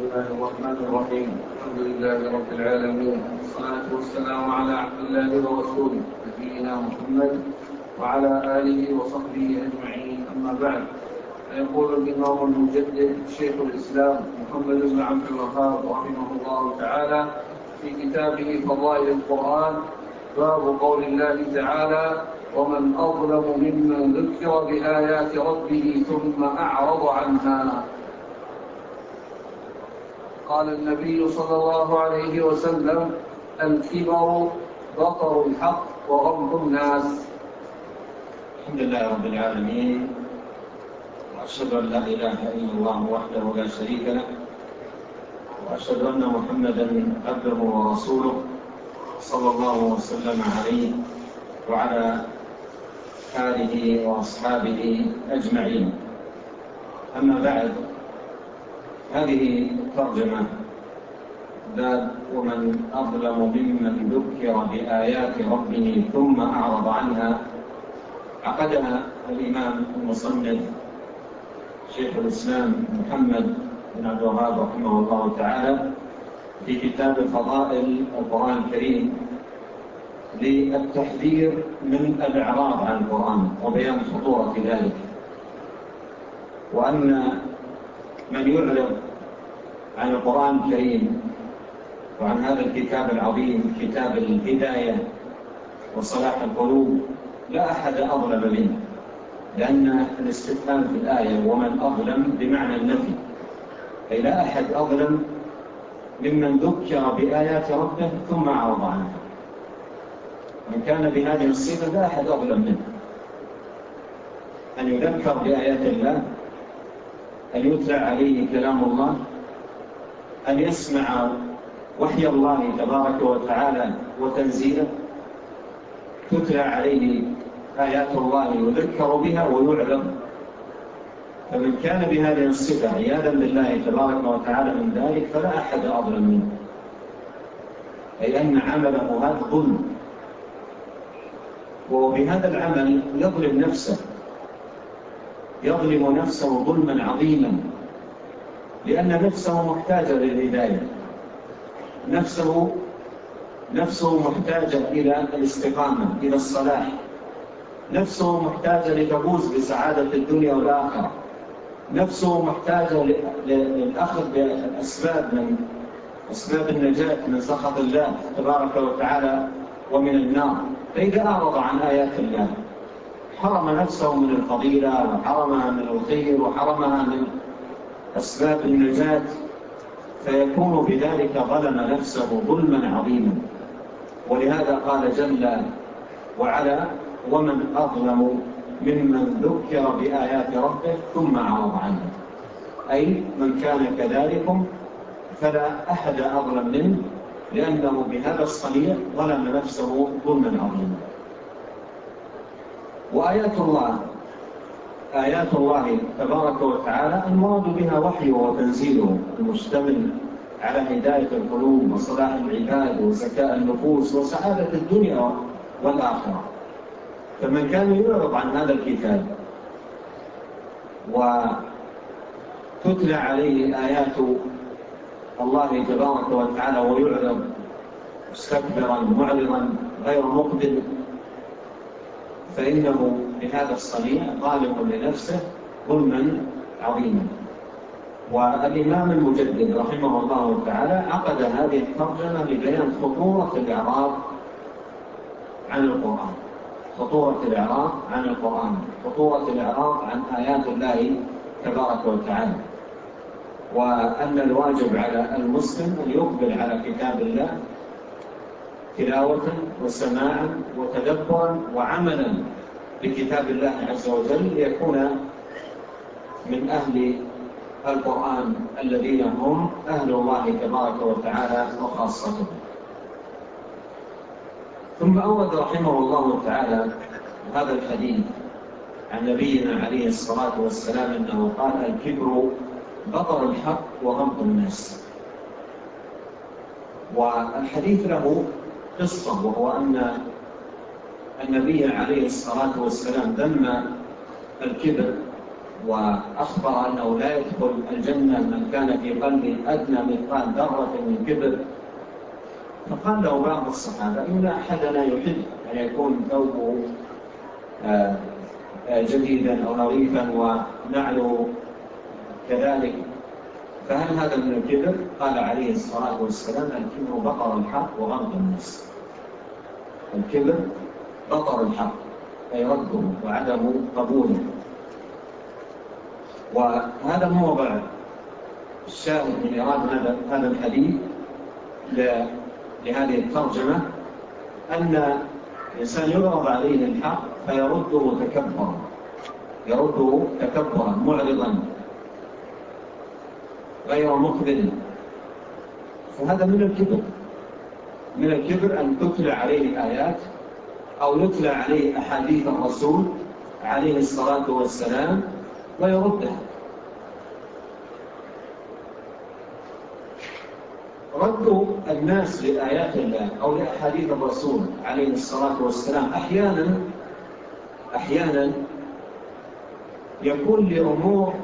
بسم الله الرحمن الرحيم الحمد لله رب العالمين والصلاة والسلام على عبد الله ورسوله نبينا محمد وعلى آله وصحبه أجمعين أما بعد فيقول الإمام المجدد شيخ الإسلام محمد بن عبد الوهاب رحمه الله تعالى في كتابه فضائل القرآن باب قول الله تعالى ومن أظلم ممن ذكر بآيات ربه ثم أعرض عنها قال النبي صلى الله عليه وسلم الكبر بطر الحق وغمض الناس. الحمد لله رب العالمين وأشهد أن لا إله إلا الله وحده لا شريك له وأشهد أن محمدا عبده ورسوله صلى الله وسلم عليه وعلى آله وأصحابه أجمعين. أما بعد هذه ترجمة باب ومن أظلم ممن ذكر بآيات ربه ثم أعرض عنها عقدها الإمام المصنف شيخ الإسلام محمد بن عبد الوهاب رحمه الله تعالى في كتاب الفضائل القرآن الكريم للتحذير من الإعراض عن القرآن وبيان خطورة ذلك وأن من يعلم عن القرآن الكريم وعن هذا الكتاب العظيم كتاب الهداية وصلاح القلوب. لا أحد أظلم منه لأن الاستفهام في الآية ومن أظلم بمعنى النفي. أي لا أحد أظلم ممن ذكر بآيات ربه ثم عرض عنها. من كان بهذه الصفة لا أحد أظلم منه. أن يذكر بآيات الله أن يتلى عليه كلام الله أن يسمع وحي الله تبارك وتعالى وتنزيله. تتلى عليه آيات الله يذكر بها ويعلم. فمن كان بهذه الصفة عياذا بالله تبارك وتعالى من ذلك فلا أحد أظلم منه. أي أن عمله هذا ظلم. وبهذا العمل يظلم نفسه. يظلم نفسه ظلما عظيما لأن نفسه محتاجة للهداية. نفسه نفسه محتاجة إلى الاستقامة إلى الصلاح. نفسه محتاجة لتفوز بسعادة الدنيا والآخرة. نفسه محتاجة للأخذ بأسباب من أسباب النجاة من سخط الله تبارك وتعالى ومن النار. فإذا أعرض عن آيات الله حرم نفسه من الفضيلة وحرمها من الخير وحرمها من أسباب النجاة فيكون بذلك ظلم نفسه ظلما عظيما. ولهذا قال جل وعلا ومن أظلم ممن ذكر بآيات ربه ثم عرض عنه. أي من كان كذلك فلا أحد أظلم منه لأنه بهذا الصنيع ظلم نفسه ظلما عظيما. وآيات الله آيات الله تبارك وتعالى المراد بها وحيه وتنزيله المشتمل على هداية القلوب وصلاح العباد وزكاء النفوس وسعادة الدنيا والآخرة. فمن كان يعرض عن هذا الكتاب وتتلى عليه آيات الله تبارك وتعالى ويعرض مستكبرا معرضا غير مقبل فإنه بهذا الصنيع ظالم لنفسه ظلما عظيما. والإمام المجدد رحمه الله تعالى عقد هذه الترجمة لبيان خطورة الإعراض عن القرآن. خطورة الإعراض عن القرآن. خطورة الإعراض عن آيات الله تبارك وتعالى. وأن الواجب على المسلم أن يقبل على كتاب الله تلاوة وسماعا وتدبرا وعملا بكتاب الله عز وجل ليكون من أهل القرآن الذين هم أهل الله تبارك وتعالى وخاصته. ثم أورد رحمه الله تعالى هذا الحديث عن نبينا عليه الصلاة والسلام أنه قال الكبر بطر الحق وغمط الناس. والحديث له قصة وهو أن النبي عليه الصلاة والسلام ذم الكبر وأخبر أنه لا يدخل الجنة من كان في قلبه أدنى مثقال ذرة من كبر. فقال له بعض الصحابة إن أحدنا يحب أن يكون ثوبه آه، آه، جديدا أو نظيفا ونعله كذلك فهل هذا من الكبر؟ قال عليه الصلاة والسلام الكبر بقر الحق وغمض النفس. الكبر بطر الحق أي رده وعدم قبوله وهذا هو بعد الشاهد من إراد هذا هذا الحديث لهذه الترجمة أن الإنسان يعرض عليه الحق فيرده تكبرا يرده تكبرا معرضا غير مقبل فهذا من الكبر من الكبر أن تتلى عليه الآيات أو يتلى عليه أحاديث الرسول عليه الصلاة والسلام ويردها. رد الناس لآيات الله أو لأحاديث الرسول عليه الصلاة والسلام أحيانا أحيانا يكون لأمور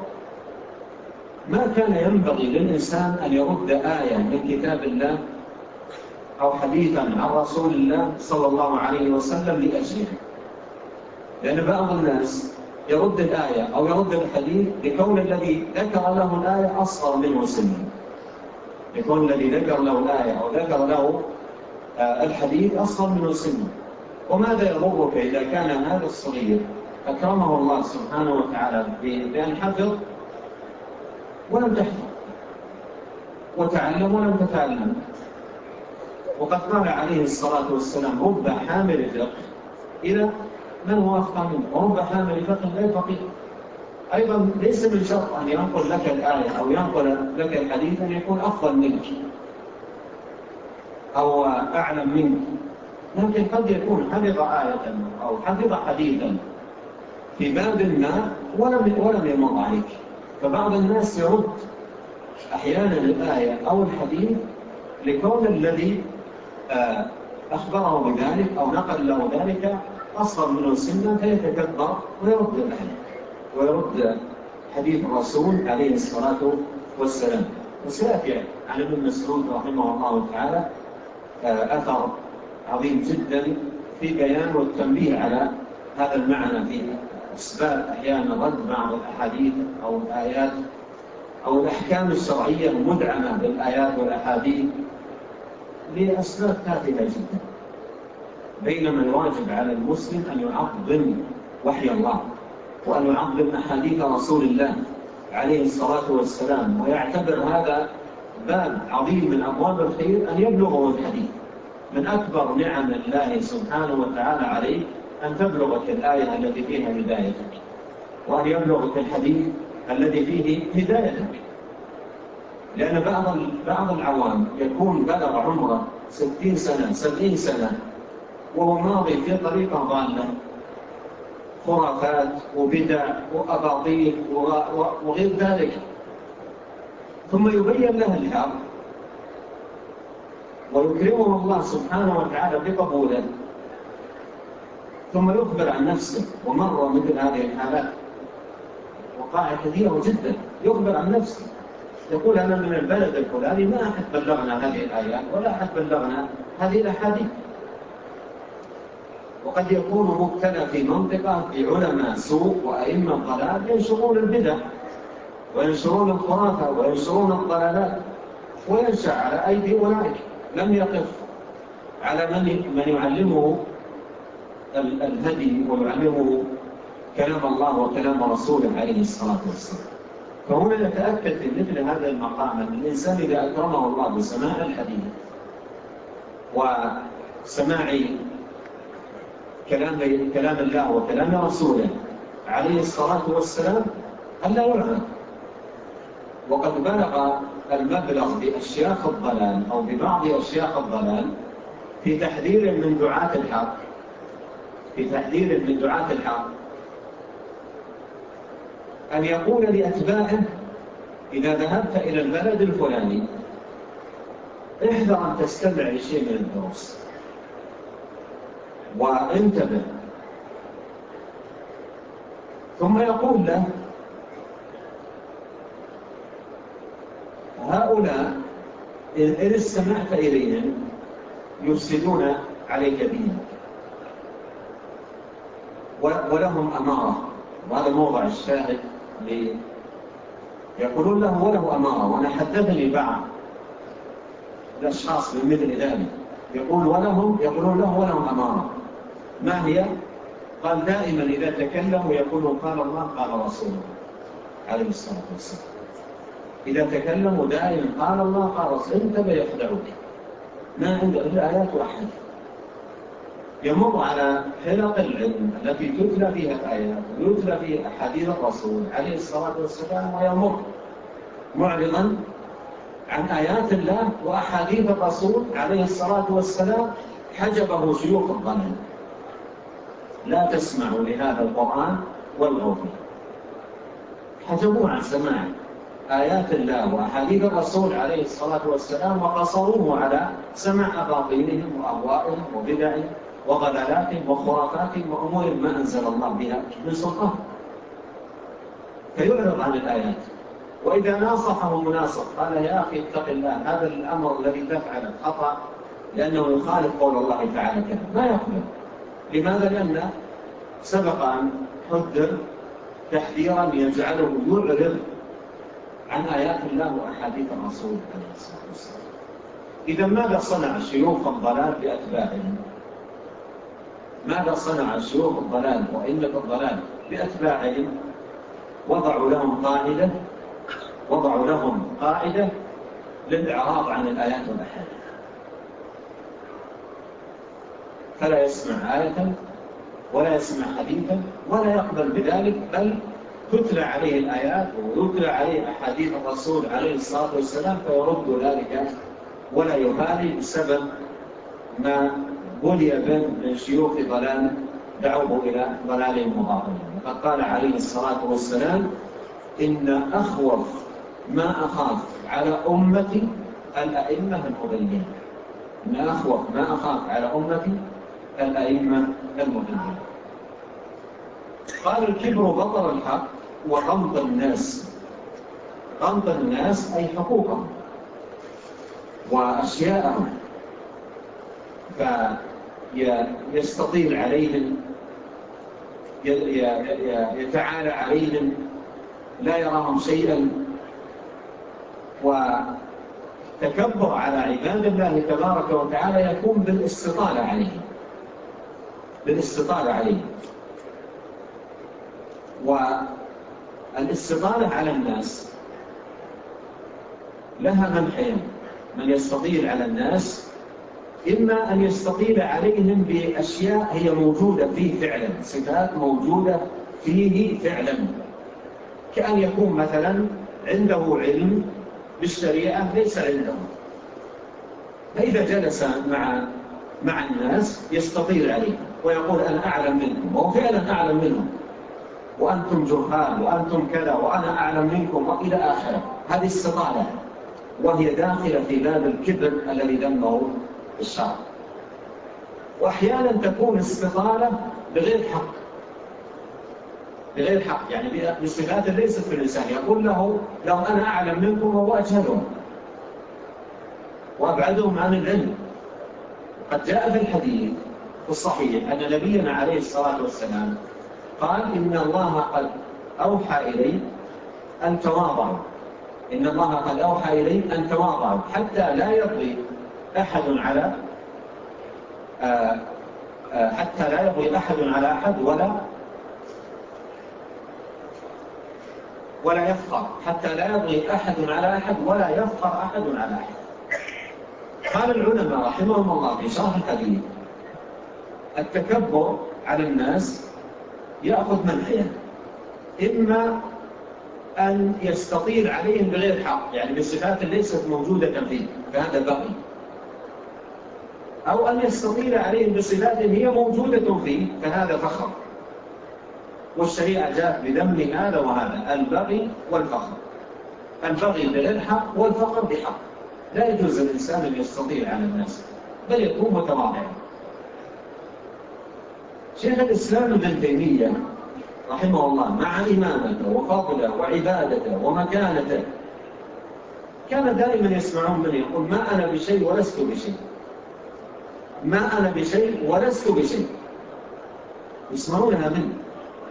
ما كان ينبغي للإنسان أن يرد آية من كتاب الله أو حديثا عن رسول الله صلى الله عليه وسلم لأجله. لأن بعض الناس يرد الآية أو يرد الحديث لكون الذي ذكر له الآية أصغر منه سنا لكون الذي ذكر له الآية أو ذكر له آه، الحديث أصغر منه سنا وماذا يضرك إذا كان هذا الصغير؟ أكرمه الله سبحانه وتعالى بأن حفظ ولم تحفظ. وتعلم ولم تتعلم. وقد قال عليه الصلاة والسلام رب حامل فقه إذا من هو أفقى منه؟ ورب حامل فقه غير فقيه أيضا ليس من شرط أن ينقل لك الآية أو ينقل لك الحديث أن يكون أفضل منك أو أعلم منك. لكن قد يكون حفظ آية أو حفظ حديثا في باب ما ولم ولم يمر عليك. فبعض الناس يرد أحيانا الآية أو الحديث لكون الذي أخبره بذلك أو نقل له ذلك أصغر منه سنا فيتكبر ويرد الأهل ويرد حديث الرسول عليه الصلاة والسلام. وسيأتي عن ابن مسعود رحمه الله تعالى آه، أثر عظيم جدا في بيان والتنبيه على هذا المعنى في أسباب أحيانا رد بعض الأحاديث أو الآيات أو الأحكام الشرعية المدعمة بالآيات والأحاديث. لأسباب كاذبة جدا. بينما الواجب على المسلم أن يعظم وحي الله وأن يعظم أحاديث رسول الله عليه الصلاة والسلام ويعتبر هذا باب عظيم من أبواب الخير أن يبلغه الحديث. من أكبر نعم الله سبحانه وتعالى عليه أن تبلغك الآية التي فيها هدايتك وأن يبلغك الحديث الذي فيه هدايتك. لأن بعض بعض العوام يكون بلغ عمره 60 سنة 70 سنة وهو ماضي في طريقة ضالة. خرافات وبدع وأباطيل وغير ذلك. ثم يبين له الحق ويكرمه الله سبحانه وتعالى بقبوله. ثم يخبر عن نفسه. ومر مثل هذه الحالات. وقائع كثيرة جدا. يخبر عن نفسه. يقول أنا من البلد الفلاني ما أحد بلغنا هذه الآيات ولا أحد بلغنا هذه الأحاديث. وقد يكون مبتلى في منطقة في علماء سوء وأئمة ضلال ينشرون البدع وينشرون الخرافة وينشرون الضلالات وينشأ على أيدي أولئك. لم يقف على من من يعلمه الهدي ويعلمه كلام الله وكلام رسوله عليه الصلاة والسلام. فهنا نتأكد في مثل هذا المقام أن الإنسان إذا أكرمه الله بسماع الحديث وسماع كلام كلام الله وكلام رسوله عليه الصلاة والسلام ألا يعلم وقد بلغ المبلغ بأشياخ الضلال أو ببعض أشياخ الضلال في تحذير من دعاة الحق في تحذير من دعاة الحق أن يقول لأتباعه إذا ذهبت إلى البلد الفلاني احذر أن تستمع لشيء من الدروس وانتبه. ثم يقول له هؤلاء إن استمعت إليهم يفسدون عليك بهم ولهم أمارة. وهذا موضع الشاهد. ليه؟ يقولون له وله أمارة وأنا حدثني بعض الأشخاص من مثل ذلك. يقول ولهم يقولون له ولهم أمارة ما هي؟ قال دائما إذا تكلموا يقول قال الله قال رسول الله عليه الصلاة والسلام. إذا تكلموا دائما قال الله قال رسول انتبه يخدعوك ما عنده إلا آيات وأحاديث يمر على فرق العلم التي تتلى فيها الآيات ويتلى فيها حديث الرسول عليه الصلاة والسلام ويمر معرضا عن آيات الله وأحاديث الرسول عليه الصلاة والسلام حجبه شيوخ الظلم لا تسمع لهذا القرآن والغوث حجبوه عن سماع آيات الله وأحاديث الرسول عليه الصلاة والسلام وقصروه على سماع أباطيلهم وأهوائهم وبدعهم وضلالات وخرافات وأمور ما أنزل الله بها من سلطان. فيعرض عن الآيات. وإذا ناصحه مناصح قال يا أخي اتق الله هذا الأمر الذي تفعله خطأ لأنه يخالف قول الله تعالى كذا. ما يقبل. لماذا؟ لأن سبق أن حذر تحذيرا يجعله يعرض عن آيات الله وأحاديث الرسول عليه الصلاة والسلام. إذا ماذا صنع شيوخ الضلال بأتباعهم؟ ماذا صنع سوق الضلال وإلة الضلال بأتباعهم وضعوا لهم قاعدة وضعوا لهم قاعدة للإعراض عن الآيات والأحاديث. فلا يسمع آية ولا يسمع حديثا ولا يقبل بذلك بل تتلى عليه الآيات ويتلى عليه أحاديث الرسول عليه الصلاة والسلام فيرد ذلك ولا يبالي بسبب ما بلي من شيوخ ضلال دعوه إلى ضلال وباطلهم وقد قال عليه الصلاة والسلام إن أخوف ما أخاف على أمتي الأئمة المضلين إن أخوف ما أخاف على أمتي الأئمة المضلين قال الكبر بطر الحق وغمط الناس. غمط الناس أي حقوقهم وأشياءهم. فيستطيل عليهم يتعالى عليهم لا يراهم شيئا. وتكبر على عباد الله تبارك وتعالى يكون بالاستطالة عليهم بالاستطالة عليهم. والاستطالة على الناس لها منحين من يستطيل على الناس إما أن يستطيل عليهم بأشياء هي موجودة فيه فعلا صفات موجودة فيه فعلا. كأن يكون مثلا عنده علم بالشريعة ليس عنده. فإذا جلس مع مع الناس يستطيل عليه؟ ويقول أنا أعلم منكم وهو فعلا أعلم منهم. وأنتم جهال وأنتم كذا وأنا أعلم منكم وإلى آخره. هذه استطالة وهي داخلة في باب الكبر الذي ذمه الشعب وأحيانا تكون استطاله بغير حق. بغير حق يعني بصفات ليست في الإنسان يقول له لو أنا أعلم منكم هو أجهلهم. وأبعدهم عن العلم. قد جاء في الحديث في الصحيح أن نبينا عليه الصلاة والسلام قال إن الله قد أوحى إلي أن تواضعوا. إن الله قد أوحى إلي أن تواضعوا. حتى لا يضيق أحد على آه، آه، حتى لا يبغي أحد على أحد ولا ولا يفخر حتى لا يبغي أحد على أحد ولا يفخر أحد على أحد. قال العلماء رحمهم الله في شرح الحديث التكبر على الناس يأخذ منحيا إما أن يستطيل عليهم بغير حق يعني بصفات ليست موجودة فيه فهذا بغي أو أن يستطيل عليهم بصفات هي موجودة فيه فهذا فخر. والشريعة جاءت بذنب هذا وهذا البغي والفخر. البغي بالحق حق بحق. لا يجوز الإنسان أن يستطيل على الناس بل يكون متواضعا. شيخ الإسلام ابن تيمية رحمه الله مع إمامته وفضله وعبادته ومكانته كان دائما يسمعون من يقول ما أنا بشيء ولست بشيء. ما أنا بشيء ولست بشيء. يسمعونها مني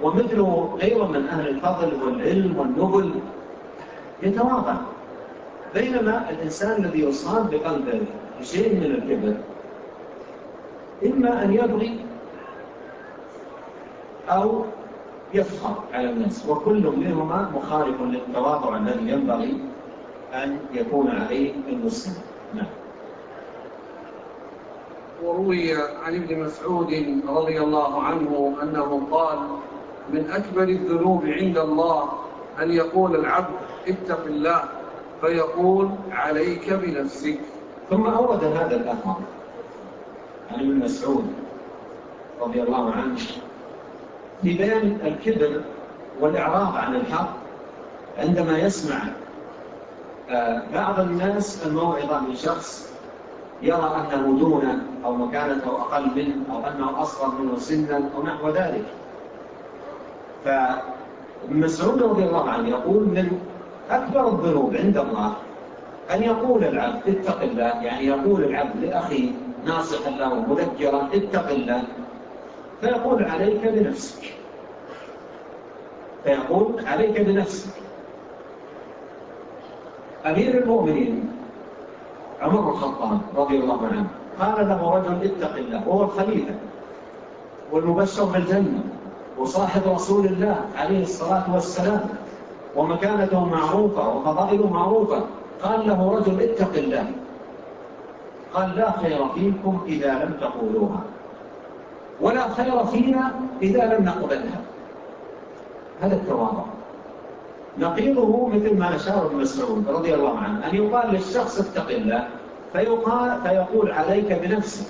ومثله غير من أهل الفضل والعلم والنبل. يتواضع. بينما الإنسان الذي يصاب بقلبه بشيء من الكبر. إما أن يبغي أو يفخر على الناس. وكل منهما مخالف للتواضع الذي ينبغي أن يكون عليه المسلم. نعم. وروي عن ابن مسعود رضي الله عنه أنه قال من أكبر الذنوب عند الله أن يقول العبد اتق الله فيقول عليك بنفسك. ثم أورد هذا الأثر عن ابن مسعود رضي الله عنه لبيان الكبر والإعراض عن الحق عندما يسمع آه، بعض الناس الموعظة من شخص يرى أنه دون أو مكانة أو أقل منه أو أنه أصغر منه سنا أو نحو ذلك. فمسعود رضي الله عنه يقول من أكبر الذنوب عند الله أن يقول العبد اتق الله يعني يقول العبد لأخيه ناصحا له مذكرا اتق الله فيقول عليك بنفسك. فيقول عليك بنفسك. أمير المؤمنين عمر بن الخطاب رضي الله عنه قال له رجل اتق الله وهو الخليفة والمبشر بالجنة وصاحب رسول الله عليه الصلاة والسلام ومكانته معروفة وفضائله معروفة. قال له رجل اتق الله. قال لا خير فيكم إذا لم تقولوها ولا خير فينا إذا لم نقبلها. هذا التواضع نقيضه مثل ما أشار ابن مسعود رضي الله عنه أن يقال للشخص اتق الله فيقال فيقول عليك بنفسك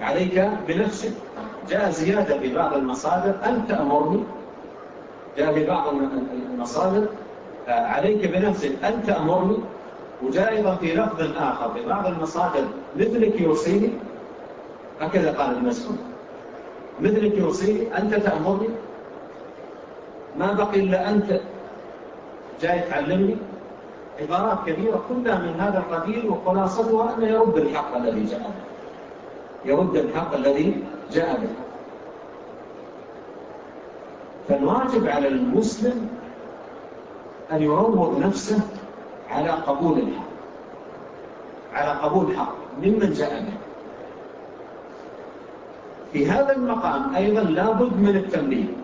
عليك بنفسك. جاء زيادة ببعض المصادر أن تأمرني جاء ببعض المصادر آه، عليك بنفسك أن تأمرني وجاء أيضا في لفظ آخر ببعض المصادر مثلك يوصيني. هكذا قال المسعود مثلك يوصيني أنت تأمرني. ما بقي إلا أنت. جاي تعلمني؟ عبارات كبيرة. كلها من هذا القبيل وخلاصتها أنه يرد الحق الذي جاء به. يرد الحق الذي جاء به. فالواجب على المسلم أن يروض نفسه على قبول الحق. على قبول الحق ممن جاء به. في هذا المقام أيضا لابد من التنبيه.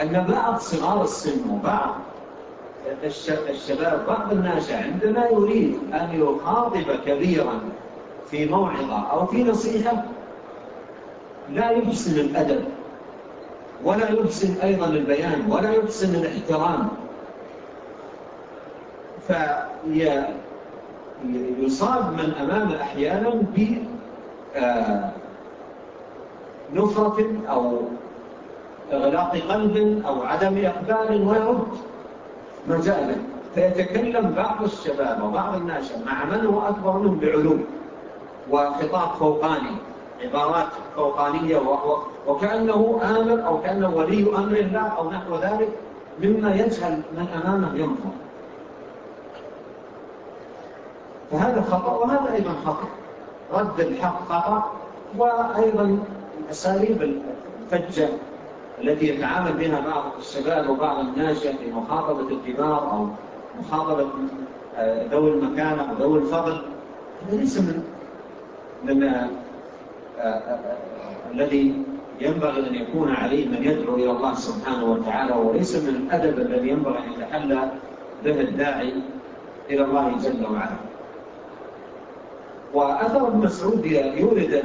أن بعض صغار السن وبعض الشباب بعض الناشئ عندما يريد أن يخاطب كبيرا في موعظة أو في نصيحة لا يحسن الأدب ولا يحسن أيضا البيان ولا يحسن الاحترام. فيصاب من أمامه أحيانا بنفرة أو إغلاق قلب أو عدم إقبال ويرد مجالا فيتكلم بعض الشباب وبعض الناشئ مع من هو أكبر منهم بعلوم وخطاب فوقاني عبارات فوقانية وكأنه آمر أو كأنه ولي أمر الله أو نحو ذلك مما يجهل من أمامه ينظر. فهذا خطأ وهذا أيضا خطأ. رد الحق خطأ وأيضا أساليب الفجة التي يتعامل بها بعض الشباب وبعض الناس في مخاطبة الكبار أو مخاطبة آه، ذوي المكانة أو ذوي الفضل. هذا ليس من من آه، آه، الذي ينبغي أن يكون عليه من يدعو إلى الله سبحانه وتعالى وليس من الأدب الذي ينبغي أن يتحلى به الداعي إلى الله جل وعلا. وأثر ابن مسعود يورد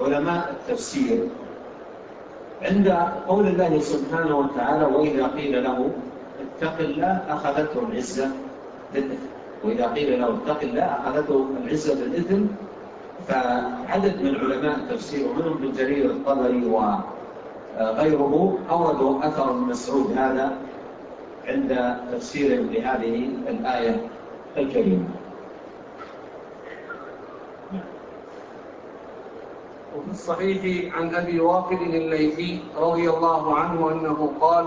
علماء التفسير عند قول الله سبحانه وتعالى وإذا قيل له اتق الله أخذته العزة بالإثم. وإذا قيل له اتق الله أخذته العزة بالإثم. فعدد من علماء التفسير ومنهم ابن جرير الطبري وغيره أوردوا أثر مسعود هذا عند تفسير لهذه الآية الكريمة. وفي الصحيح عن أبي واقد الليثي رضي الله عنه أنه قال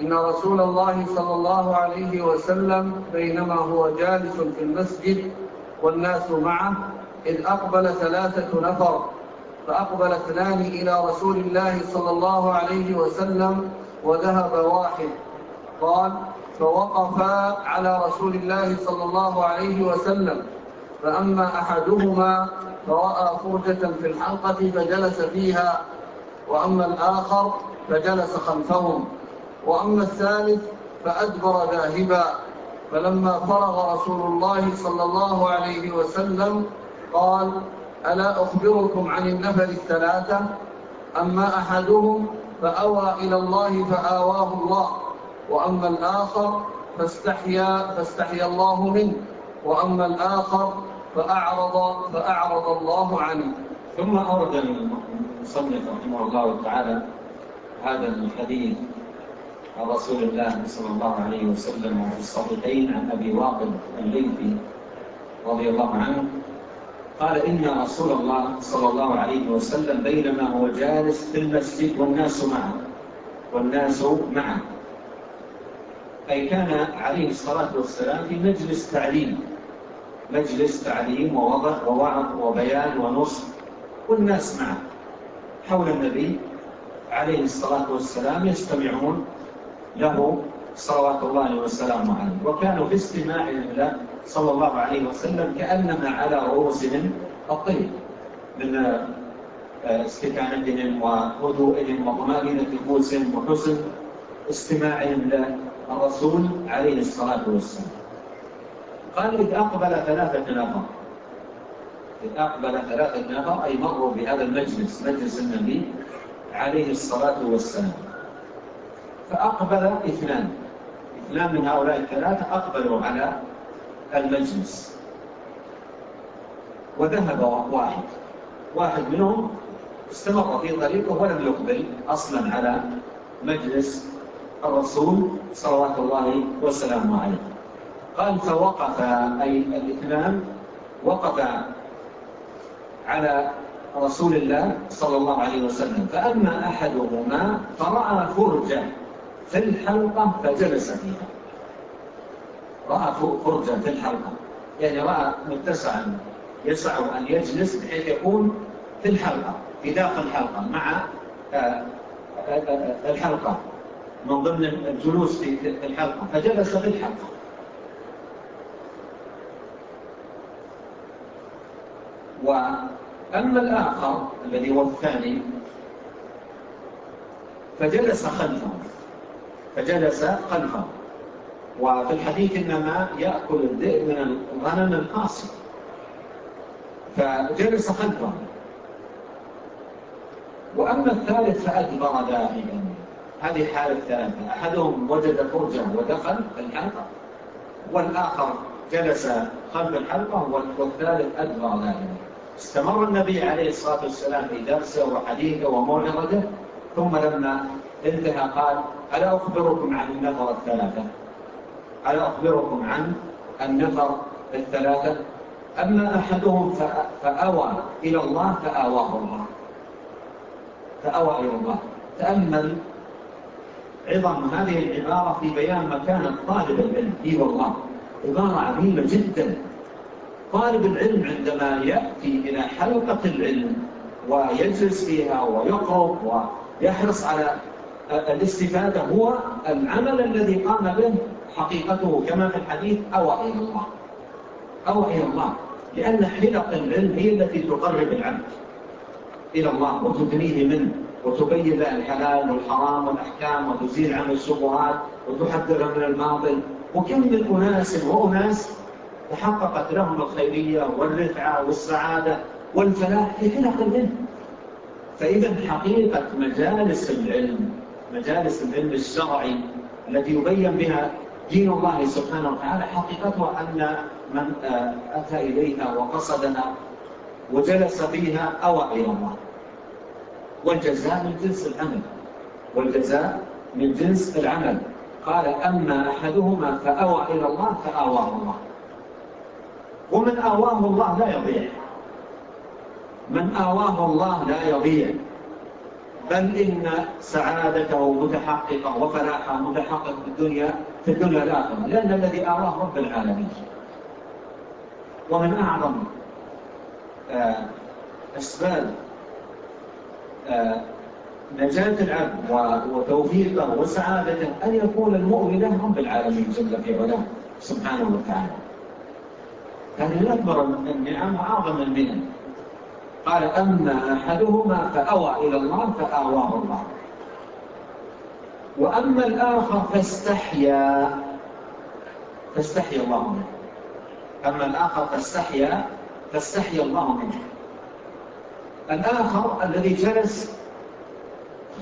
إن رسول الله صلى الله عليه وسلم بينما هو جالس في المسجد والناس معه إذ أقبل ثلاثة نفر فأقبل اثنان إلى رسول الله صلى الله عليه وسلم وذهب واحد. قال فوقفا على رسول الله صلى الله عليه وسلم. فأما أحدهما فرأى فرجة في الحلقة فجلس فيها وأما الآخر فجلس خلفهم. وأما الثالث فأدبر ذاهبا. فلما فرغ رسول الله صلى الله عليه وسلم قال ألا أخبركم عن النفر الثلاثة؟ أما أحدهم فأوى إلى الله فآواه الله وأما الآخر فاستحيا, فاستحيا الله منه وأما الآخر فأعرض, فأعرض الله عنه. ثم أورد المصنف رحمه الله تعالى هذا الحديث عن رسول الله صلى الله عليه وسلم وفي الصحيحين عن أبي واقد الليثي رضي الله عنه. قال إن رسول الله صلى الله عليه وسلم بينما هو جالس في المسجد والناس معه. والناس معه. أي كان عليه الصلاة والسلام في مجلس تعليم. مجلس تعليم ووضع ووعظ وبيان ونصح. والناس معه حول النبي عليه الصلاة والسلام يستمعون له صلوات الله وسلامه عليه. وكانوا في استماعهم له صلى الله عليه وسلم كأنما على رؤوسهم الطيب من آه، استكانتهم وهدوئهم وطمأنينة نفوسهم وحسن استماعهم للرسول عليه الصلاة والسلام. قال إذ أقبل ثلاثة نفر إذ أقبل ثلاثة نفر أي مروا بهذا المجلس مجلس النبي عليه الصلاة والسلام. فأقبل اثنان. اثنان من هؤلاء الثلاثة أقبلوا على المجلس. وذهب واحد. واحد منهم استمر في طريقه ولم يقبل أصلا على مجلس الرسول صلوات الله وسلامه عليه. قال فوقف أي الإثنان وقف على رسول الله صلى الله عليه وسلم. فأما أحدهما فرأى فرجة في الحلقة فجلس فيها. رأى فرجة في الحلقة. يعني رأى متسعا يسعه أن يجلس بحيث يكون في الحلقة في داخل الحلقة مع آه، آه، آه، الحلقة من ضمن الجلوس في الحلقة. فجلس في الحلقة. وأما الآخر الذي هو الثاني فجلس خلفه فجلس خلفه وفي الحديث إنما يأكل الذئب من الغنم القاصر فجلس خلفه وأما الثالث فأدبر دائما هذه حالة ثلاثة. أحدهم وجد فرجة ودخل في الحلقة والآخر جلس خلف الحلقة والثالث أدبر دائما استمر النبي عليه الصلاة والسلام في درسه وحديثه وموعظته ثم لما انتهى قال ألا أخبركم عن النفر الثلاثة؟ ألا أخبركم عن النفر الثلاثة؟ أما أحدهم فأوى إلى الله فآواه الله. فأوى إلى الله. تأمل عظم هذه العبارة في بيان مكانة طالب العلم. في والله عبارة عظيمة جداً. طالب العلم عندما يأتي إلى حلقة العلم ويجلس فيها ويقرب ويحرص على الاستفادة هو العمل الذي قام به حقيقته كما في الحديث أوعي الله. أوعي الله. لأن حلق العلم هي التي تقرب العبد إلى الله وتدنيه منه وتبين الحلال والحرام والأحكام وتزيل عنه الشبهات وتحذره من الماضي. وكم من أناس وأناس وحققت لهم الخيرية والرفعة والسعادة والفلاح في حلق منه فإذا حقيقة مجالس العلم مجالس العلم الشرعي التي يبين بها دين الله سبحانه وتعالى حقيقتها أن من آه، أتى إليها وقصدنا وجلس فيها أوى إلى الله. والجزاء من جنس العمل والجزاء من جنس العمل. قال أما أحدهما فأوى إلى الله فأواه الله. ومن آواه الله لا يضيع. من آواه الله لا يضيع. بل إن سعادته متحققة وفلاحه متحقق في الدنيا في الدنيا الآخرة لأن الذي آواه رب العالمين. ومن أعظم آه، أسباب آه، نجاة العبد وتوفيقه وسعادته أن يكون المؤمن رب العالمين جل في علاه سبحانه وتعالى. هذه أكبر النعم وأعظم المنن قال أما أحدهما فأوى إلى الله فآواه الله. وأما الآخر فاستحيا فاستحيا الله منه. أما الآخر فاستحيا فاستحيا الله منه. الآخر الذي جلس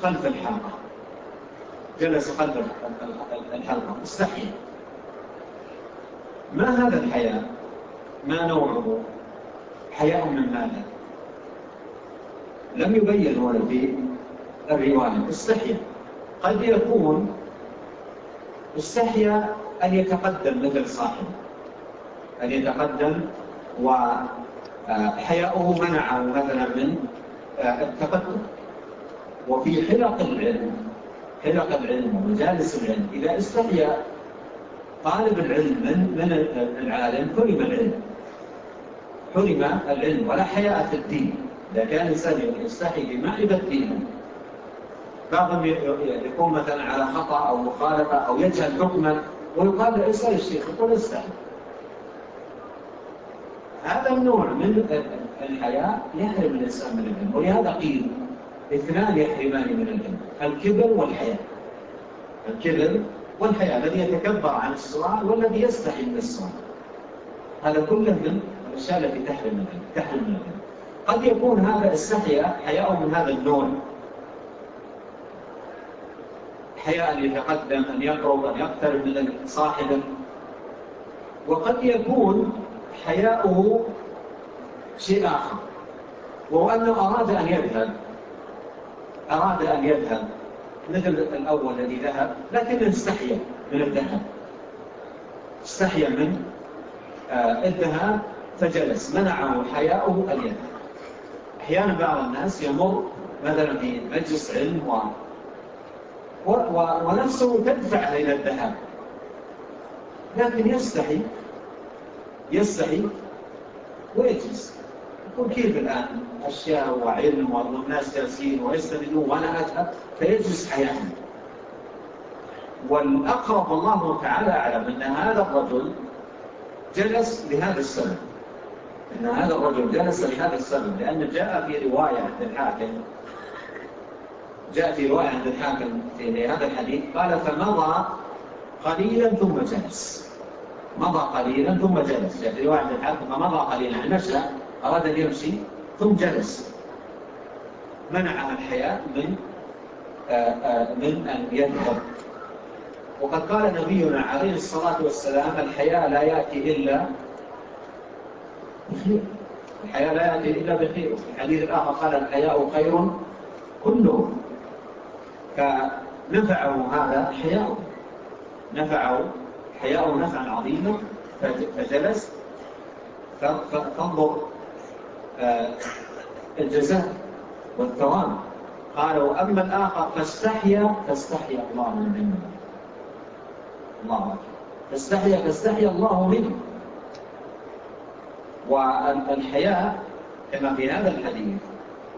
خلف الحلقة جلس خلف الحلقة استحيا. ما هذا الحياء ما نوعه؟ حياء من ماذا لم يبين هو في الرواية. استحيا قد يكون استحيا أن يتقدم مثل صاحبه أن يتقدم وحياؤه آه، منعه مثلا من آه، التقدم. وفي حلق العلم حلق العلم ومجالس العلم. إذا استحيا طالب العلم من, من العالم؟ حرم العلم. حرم العلم ولا حياء في الدين. إذا كان الإنسان يستحي بمعرفة دينه بعضهم يقوم مثلا على خطأ أو مخالفة أو يجهل حكما ويقال له اسأل الشيخ يقول استحي هذا النوع من الحياء يحرم الإنسان من العلم ولهذا قيل اثنان يحرمان من العلم الكبر والحياء الكبر والحياة الذي يتكبر عن الصراع والذي يستحي من الصراع. هذا كله من الأشياء التي تحرم من تحرم قد يكون هذا السحياء حياء من هذا النوع. حياء أن يتقدم أن يقرب أن يقترب من صاحبا وقد يكون حياؤه شيء آخر. وهو أنه أراد أن يذهب. أراد أن يذهب. مثل الأول الذي ذهب لكن استحيا من الذهاب استحيا من آه، الذهاب فجلس منعه حياؤه أن يذهب أحيانا بعض الناس يمر مثلا بمجلس علم و... و... و... ونفسه تدفع إلى الذهاب. لكن يستحي يستحي ويجلس. وكيف الآن؟ أشياء وعلم والناس جالسين ويستمدون وأنا أذهب فيجلس حياهم. والأقرب الله تعالى أعلم أن هذا الرجل جلس لهذا السبب. أن هذا الرجل جلس لهذا السبب لأن جاء في رواية عند الحاكم. جاء في رواية عند الحاكم في هذا الحديث قال فمضى قليلا ثم جلس. مضى قليلا ثم جلس. جاء في رواية عند الحاكم فمضى قليلا. نشأ أراد أن يمشي ثم جلس. منعها الحياء من آه، آه، من أن يذهب. وقد قال نبينا عليه الصلاة والسلام الحياء لا يأتي إلا بخير. الحياء لا يأتي إلا بخير. الحديث الآخر قال الحياء خير كله فنفعه هذا حياء. نفعه حياء نفعا عظيما. فجلس. فانظر الجزاء والثواب. قال وأما الآخر فاستحيا فاستحيا الله منه الله أكبر. فاستحيا فاستحيا الله منه. والحياء كما في هذا الحديث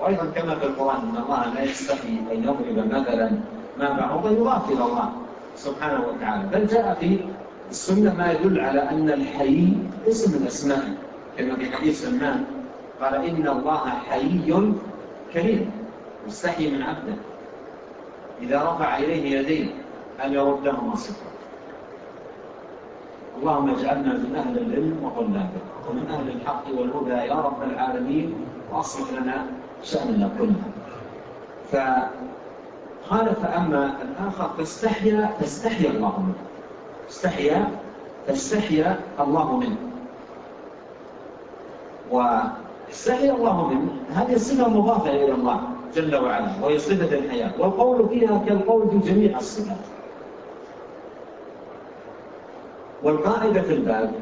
وأيضا كما في القرآن أن الله لا يستحي أن يضرب مثلا ما معه يضاف إلى الله سبحانه وتعالى. بل جاء في السنة ما يدل على أن الحي اسم من أسمائه كما في حديث سلمان قال إن الله حي كريم. مستحي من عبده. إذا رفع إليه يديه أن يردهما صفرا اللهم اجعلنا من أهل العلم وطلابه ومن أهل الحق والهدى يا رب العالمين وأصلح لنا شأننا كله. فقال فأما الآخر فاستحيا فاستحيا الله منه. استحيا فاستحيا الله منه. و استحي الله منه. هذه الصفة مضافة إلى الله جل وعلا وهي صفة الحياة. والقول فيها كالقول في جميع الصفات. والقاعدة في الباب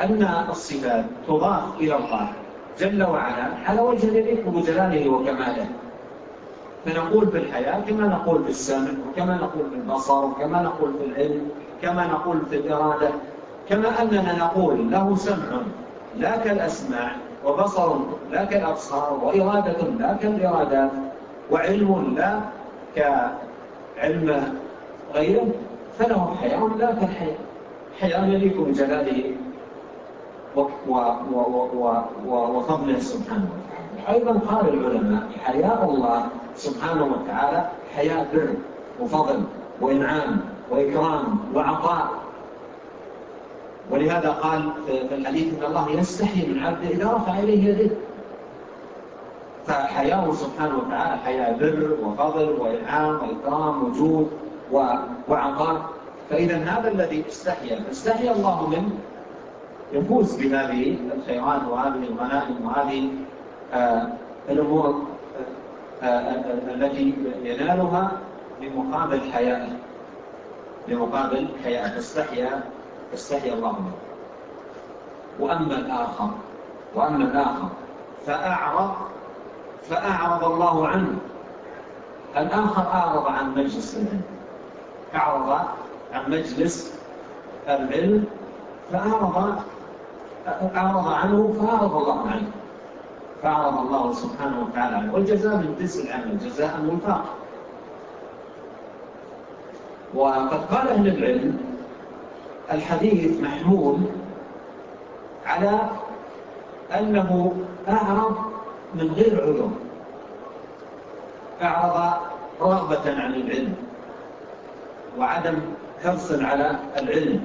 أن الصفات تضاف إلى الله جل وعلا على وجه يليق بجلاله وكماله. فنقول في الحياة كما نقول في السمع وكما نقول في البصر وكما نقول في العلم كما نقول في الإرادة. كما أننا نقول له سمع لا كالأسماع. وبصر لا كالأبصار وإرادة لا كالإرادات وعلم لا كعلم غيره فله حياة لا كالحياة حياة يليك بجلاله وفضله سبحانه وتعالى. أيضا قال العلماء حياء الله سبحانه وتعالى حياء بر وفضل وإنعام وإكرام وعطاء. ولهذا قال آه، في الحديث إن الله يستحي من عبده إذا رفع إليه يده. فحياه سبحانه وتعالى حياه بر وفضل وإنعام وإكرام وجود وعطاء. فإذا هذا الذي استحيا استحيا الله منه يفوز بهذه الخيرات وهذه الغنائم وهذه آه، الأمور آه، التي ينالها بمقابل حياه بمقابل حياه تستحيا فاستحي الله منه. وأما الآخر وأما الآخر فأعرض فأعرض الله عنه. الآخر أعرض عن مجلس العلم. أعرض عن مجلس العلم فأعرض أعرض عنه فأعرض الله عنه. فأعرض الله سبحانه وتعالى عنه. والجزاء من جنس العمل جزاء وفاق وقد قال أهل العلم الحديث محمول على أنه أعرض من غير علوم. أعرض رغبة عن العلم وعدم حرص على العلم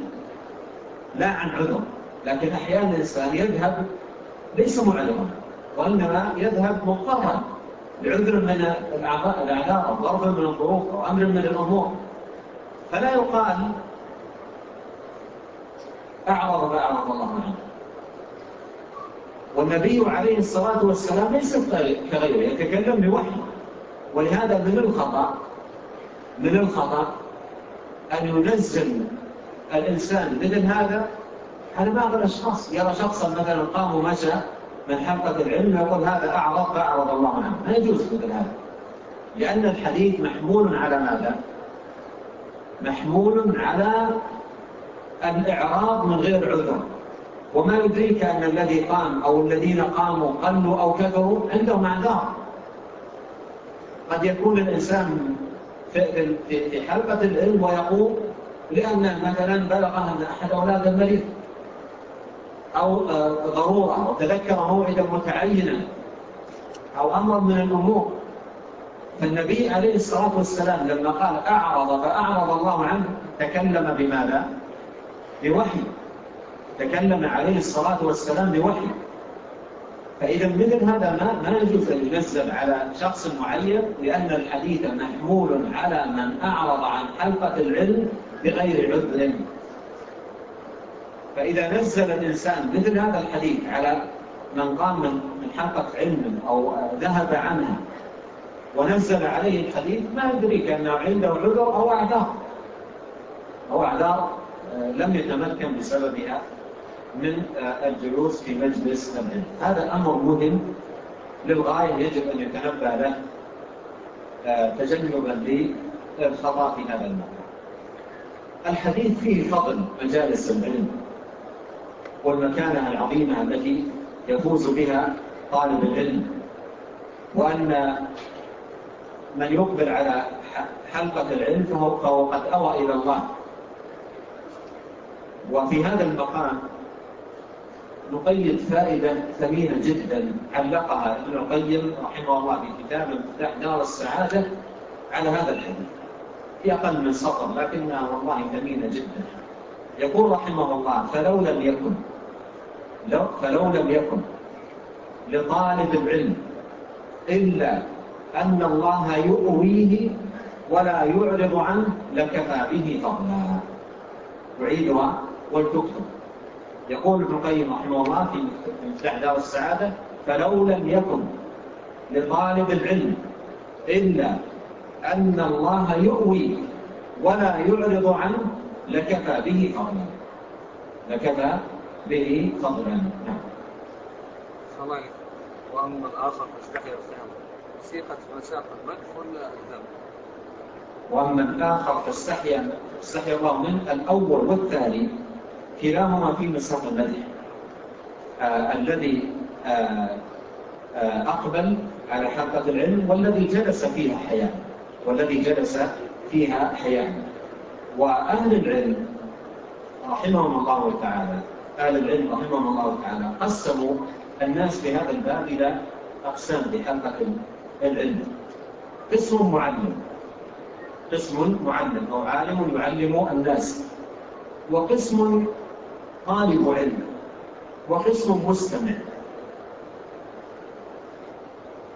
لا عن علوم. لكن أحيانا الإنسان يذهب ليس معلما وإنما يذهب مضطرا لعذر من الأعذار أو ظرف من الظروف أو أمر من الأمور. فلا يقال أعرض ما أعرض الله عنه والنبي عليه الصلاة والسلام ليس كغيره يتكلم بوحي. ولهذا من الخطأ من الخطأ أن ينزل الإنسان. مثل هذا على بعض الأشخاص. يرى شخصا مثلا قام ومشى من حلقة العلم يقول هذا أعرض فأعرض الله عنه لا يجوز مثل هذا. لأن الحديث محمول على ماذا؟ محمول على الإعراض من غير عذر. وما يدريك أن الذي قام أو الذين قاموا قلوا أو كثروا عندهم أعذار قد يكون الإنسان في حلقة العلم ويقول لأن مثلا بلغ أن أحد أولاد المريض أو آه، ضرورة وتذكر موعدا متعينا أو أمر من الأمور. فالنبي عليه الصلاة والسلام لما قال أعرض فأعرض الله عنه تكلم بماذا؟ بوحي. تكلم عليه الصلاة والسلام بوحي. فإذا مثل هذا ما ما يجوز أن ينزل على شخص معين لأن الحديث محمول على من أعرض عن حلقة العلم بغير عذر. فإذا نزل الإنسان مثل هذا الحديث على من قام من حلقة علم أو ذهب عنها ونزل عليه الحديث ما يدري كأنه عنده عذر أو أعذار. أو أعذار لم يتمكن بسببها من آه، الجلوس في مجلس العلم هذا أمر مهم للغاية يجب أن يتنبأ له آه، تجنبا للخطأ في هذا الموضوع. الحديث فيه فضل مجالس العلم والمكانة العظيمة التي يفوز بها طالب العلم وأن من يقبل على حلقة العلم فهو قد أوى إلى الله. وفي هذا المقام نقيد فائدة ثمينة جدا علقها ابن القيم رحمه الله في كتاب مفتاح دار السعادة على هذا الحديث. في أقل من سطر لكنها والله ثمينة جدا. يقول رحمه الله فلو لم يكن لو فلو لم يكن لطالب العلم إلا أن الله يؤويه ولا يعرض عنه لكفى به فضلا. أعيدها والتكتب يقول ابن القيم رحمه الله في مفتاح دار السعادة فلو لم يكن لطالب العلم إلا أن الله يؤوي ولا يعرض عنه لكفى به فضلا. لكفى به فضلا. نعم. وأما الآخر فاستحيا الثامن سيقت مساق المكف ولا الذنب وأما الآخر فاستحيا استحيا الله منه الأول والثاني. كلاهما في مساق المدح الذي آه، آه، آه، أقبل على حقة العلم والذي جلس فيها حياة والذي جلس فيها حياة. وأهل العلم رحمهم الله تعالى أهل العلم رحمهم الله تعالى قسموا الناس في هذا الباب إلى أقسام بحقة العلم. قسم معلم قسم معلم أو عالم يعلم الناس. وقسم طالب علم وقسم مستمع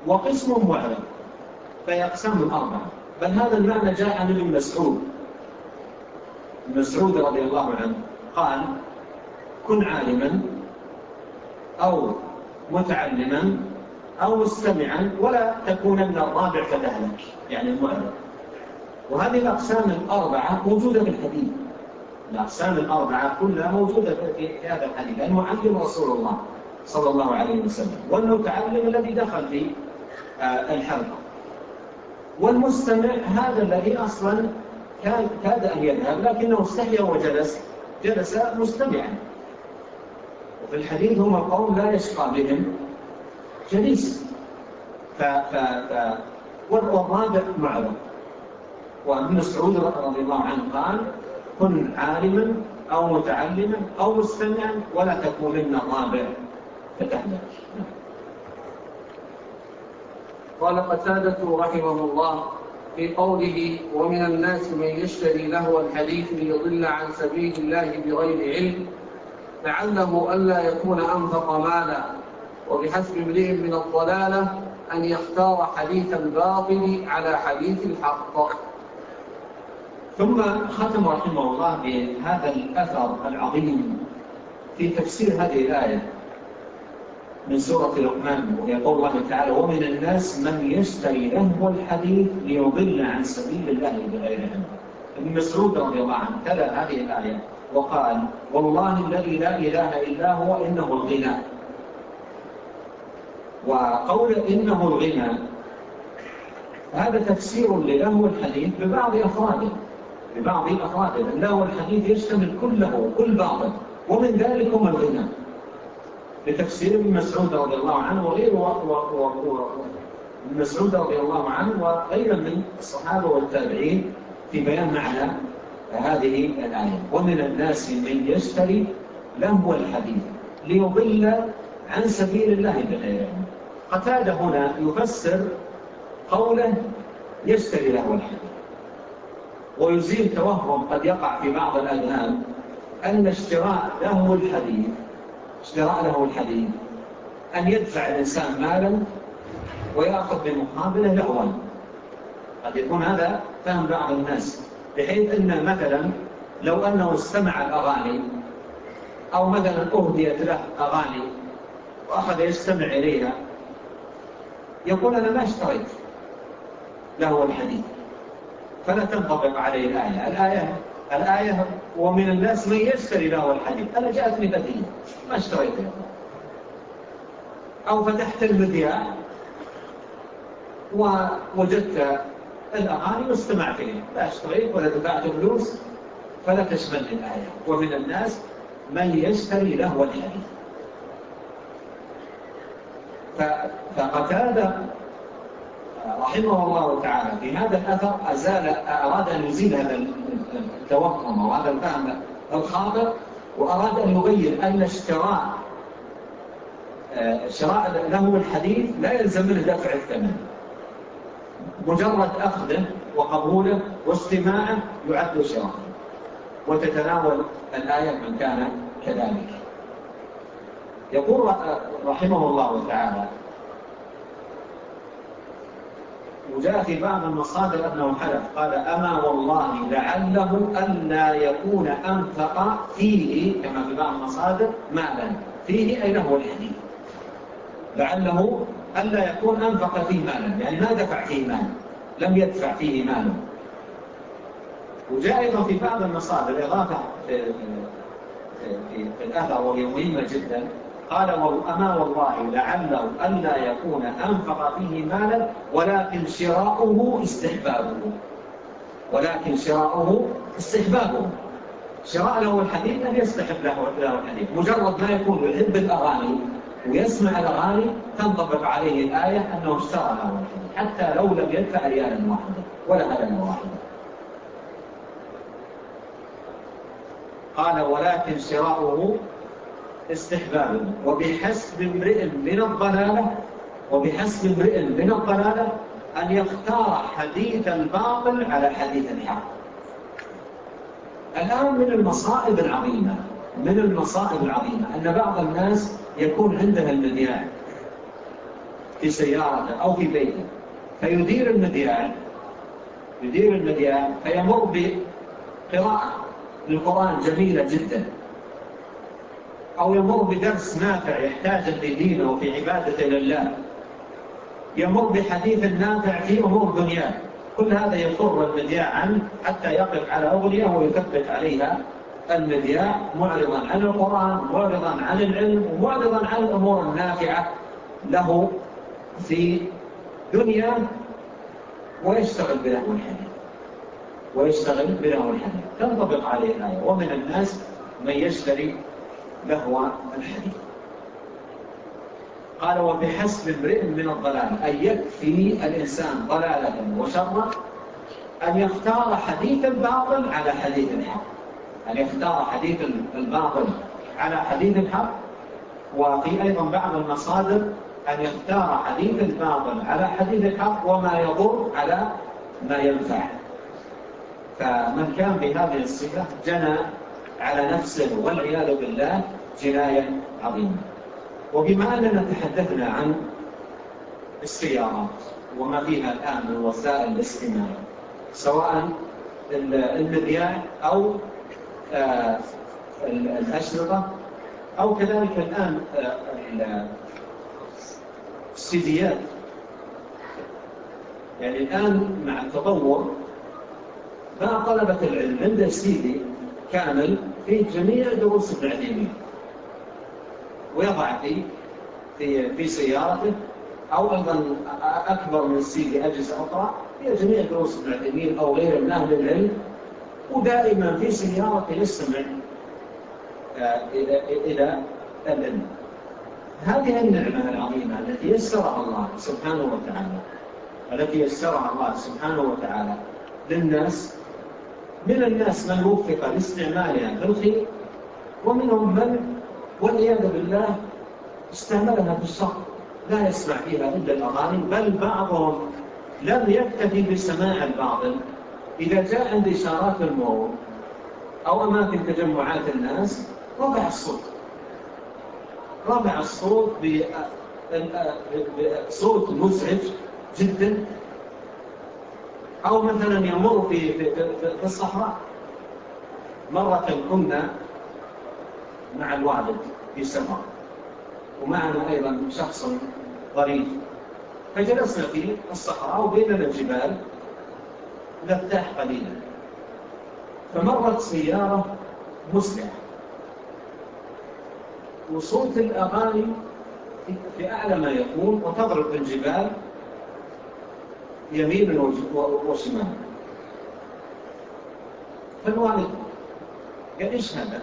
وقسم معرض فيقسم الأربعة بل هذا المعنى جاء عن ابن مسعود. مسعود رضي الله عنه قال كن عالما أو متعلما أو مستمعا ولا تكون من الرابع فتهلك يعني المعرض وهذه الأقسام الأربعة موجودة بالحديث الأقسام الأربعة كلها موجودة في هذا الحديث يعني المعلم رسول الله صلى الله عليه وسلم. والمتعلم الذي دخل في آه، الحلقة. والمستمع هذا الذي أصلا كان كاد أن يذهب لكنه استحيا وجلس جلس مستمعا. وفي الحديث هم قوم لا يشقى بهم جليس. ف... ف... ف... والرابع معه. وابن سعود رضي الله عنه قال كن عالما أو متعلما أو مستمعا ولا تكونن رابع فتحنا. قال قتادة رحمه الله في قوله ومن الناس من يشتري لهو الحديث ليضل عن سبيل الله بغير علم لعله ألا يكون أنفق مالا وبحسب امرئ من الضلالة أن يختار حديث الباطل على حديث الحق. ثم ختم رحمه الله بهذا الأثر العظيم في تفسير هذه الآية من سورة لقمان ويقول الله تعالى ومن الناس من يشتري لهو الحديث ليضل عن سبيل الله بغير علم. ابن مسعود رضي الله عنه تلا هذه الآية وقال والله الذي لا إله إلا هو إنه الغنى. وقول إنه الغنى هذا تفسير لله الحديث ببعض أفراده لبعض الأقوال اللا الحديث يشتمل كله كل بعضه ومن ذلك هم الغنى. لتفسير ابن مسعود رضي الله عنه وغيره ابن مسعود رضي الله عنه وغيره من الصحابة والتابعين في بيان معنى هذه الآية. ومن الناس من يشتري لهو الحديث ليضل عن سبيل الله بغيره. قتادة هنا يفسر قوله يشتري لهو الحديث. ويزيل توهم قد يقع في بعض الأذهان أن اشتراء له الحديث اشتراء له الحديث أن يدفع الإنسان مالا ويأخذ بمقابله لغوا. قد يكون هذا فهم بعض الناس بحيث أن مثلا لو أنه استمع الأغاني أو مثلا أهديت له أغاني وأخذ يستمع إليها يقول أنا ما اشتريت له الحديث. فلا تنطبق عليه الآية. الآية الآية ومن الناس من يشتري له الحديث. أنا جاءتني بدية ما اشتريته أو فتحت المذياع ووجدت الأغاني واستمعت إليه لا اشتريت ولا دفعت فلوس فلا تشمل الآية. ومن الناس من يشتري له الحديث. فقتادة رحمه الله تعالى في هذا الأثر أزال أراد أن يزيل هذا التوهم أو هذا الفهم الخاطئ وأراد أن يبين أن الشراء آه، شراء له الحديث لا يلزم منه دفع الثمن. مجرد أخذه وقبوله واستماعه يعد شراء. وتتناول الآية من كان كذلك. يقول رحمه الله تعالى وجاء في بعض المصادر أنه حلف. قال أما والله لعله ألا يكون أنفق فيه كما في بعض المصادر مالا. فيه أين هو الحديث؟ لعله ألا يكون أنفق فيه مالا. يعني ما دفع فيه مالا لم يدفع فيه مالا وجاء أيضا في بعض المصادر إضافة في, في, في الأثر وهي مهمة جدا. قال أما والله لعله ألا يكون أنفق فيه مالا ولكن شراؤه استحبابه. ولكن شراؤه استحبابه. شراء له الحديث لم يستحب له الحديث. مجرد ما يكون يحب الأغاني ويسمع الأغاني تنطبق عليه الآية أنه اشترى له حتى لو لم يدفع ريالا واحدا ولا ألما واحدا. قال ولكن شراؤه استحبابا وبحسب امرئ من الضلالة وبحسب امرئ من الضلالة أن يختار حديث الباطل على حديث الحق. الآن من المصائب العظيمة من المصائب العظيمة أن بعض الناس يكون عندها المذياع في سيارته أو في بيته فيدير المذياع يدير المذياع فيمر بقراءة. للقرآن جميلة جداً. أو يمر بدرس نافع يحتاج لدينه وفي عبادة لله. يمر بحديث نافع في أمور دنياه كل هذا يفر المذياع عنه حتى يقف على أغنية ويثبت عليها. المذياع معرضا عن القرآن معرضا عن العلم معرضا عن الأمور النافعة له في دنيا. ويشتغل بلهو الحديث ويشتغل بلهو الحديث تنطبق عليه الآية. ومن الناس من يشتري لهو الحديث قال وبحسب امرئ من الضلال أن يكفي الإنسان ضلالة وشره أن يختار حديث الباطل على حديث الحق. أن يختار حديث الباطل على حديث الحق. وفي أيضا بعض المصادر أن يختار حديث الباطل على حديث الحق وما يضر على ما ينفع. فمن كان بهذه الصفة جنى على نفسه والعياذ بالله جناية عظيمة وبما أننا تحدثنا عن السيارات وما فيها الآن من وسائل الاستماع سواء المذياع أو آه، الأشرطة أو كذلك الآن آه، السيديات. يعني الآن مع التطور ما طلبة العلم عند السيدي؟ كامل في جميع دروس التعليمية. ويضع في في في سيارته أو أيضا أكبر من سيدي أجهزة أخرى في جميع دروس التعليمية أو غيره من أهل العلم ودائما في سيارته يستمع آه، إلى إلى العلم. هذه النعمة العظيمة التي يسرها الله سبحانه وتعالى التي يسرها الله سبحانه وتعالى للناس من الناس من وفق لاستعمالها في الخير ومنهم من والعياذ بالله استعملها في الصح لا يسمع فيها إلا الأغاني بل بعضهم لم يكتفي بسماع البعض. إذا جاء عند إشارات المرور أو أماكن تجمعات الناس رفع الصوت. رفع الصوت بصوت مزعج جدا. أو مثلا يمر في, في, في, في الصحراء. مرة كنا مع الوالد في سفر ومعنا أيضا شخص غريب. فجلسنا في الصحراء وبيننا الجبال نرتاح قليلا. فمرت سيارة مسلحة وصوت الأغاني في أعلى ما يكون وتضرب الجبال يمين وشمالا فالوالد قال إيش هذا؟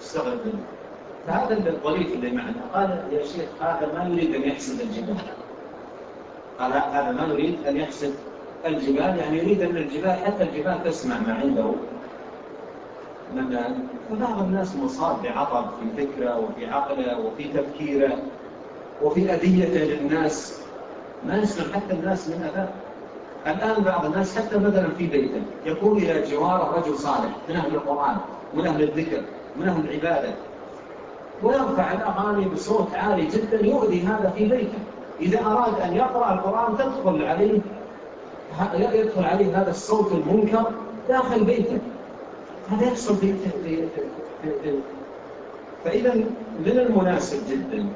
استغرب منه. فهذا الضريف اللي معنا قال يا شيخ هذا ما يريد أن يحسد الجبال. قال هذا ما يريد أن يحسد الجبال. يعني يريد أن الجبال حتى الجبال تسمع ما عنده. من فبعض الناس مصاب بعطب في فكرة وفي عقله وفي تفكيره وفي أذيته للناس. ما يسمع حتى الناس من هذا الآن بعض الناس حتى مثلا في بيته يقول إلى جواره رجل صالح من أهل القرآن من أهل الذكر من أهل العبادة. ويرفع الأغاني بصوت عالي جدا يؤذي هذا في بيته. إذا أراد أن يقرأ القرآن تدخل عليه يدخل عليه هذا الصوت المنكر داخل بيته. هذا يحصل في فإذا من المناسب جدا.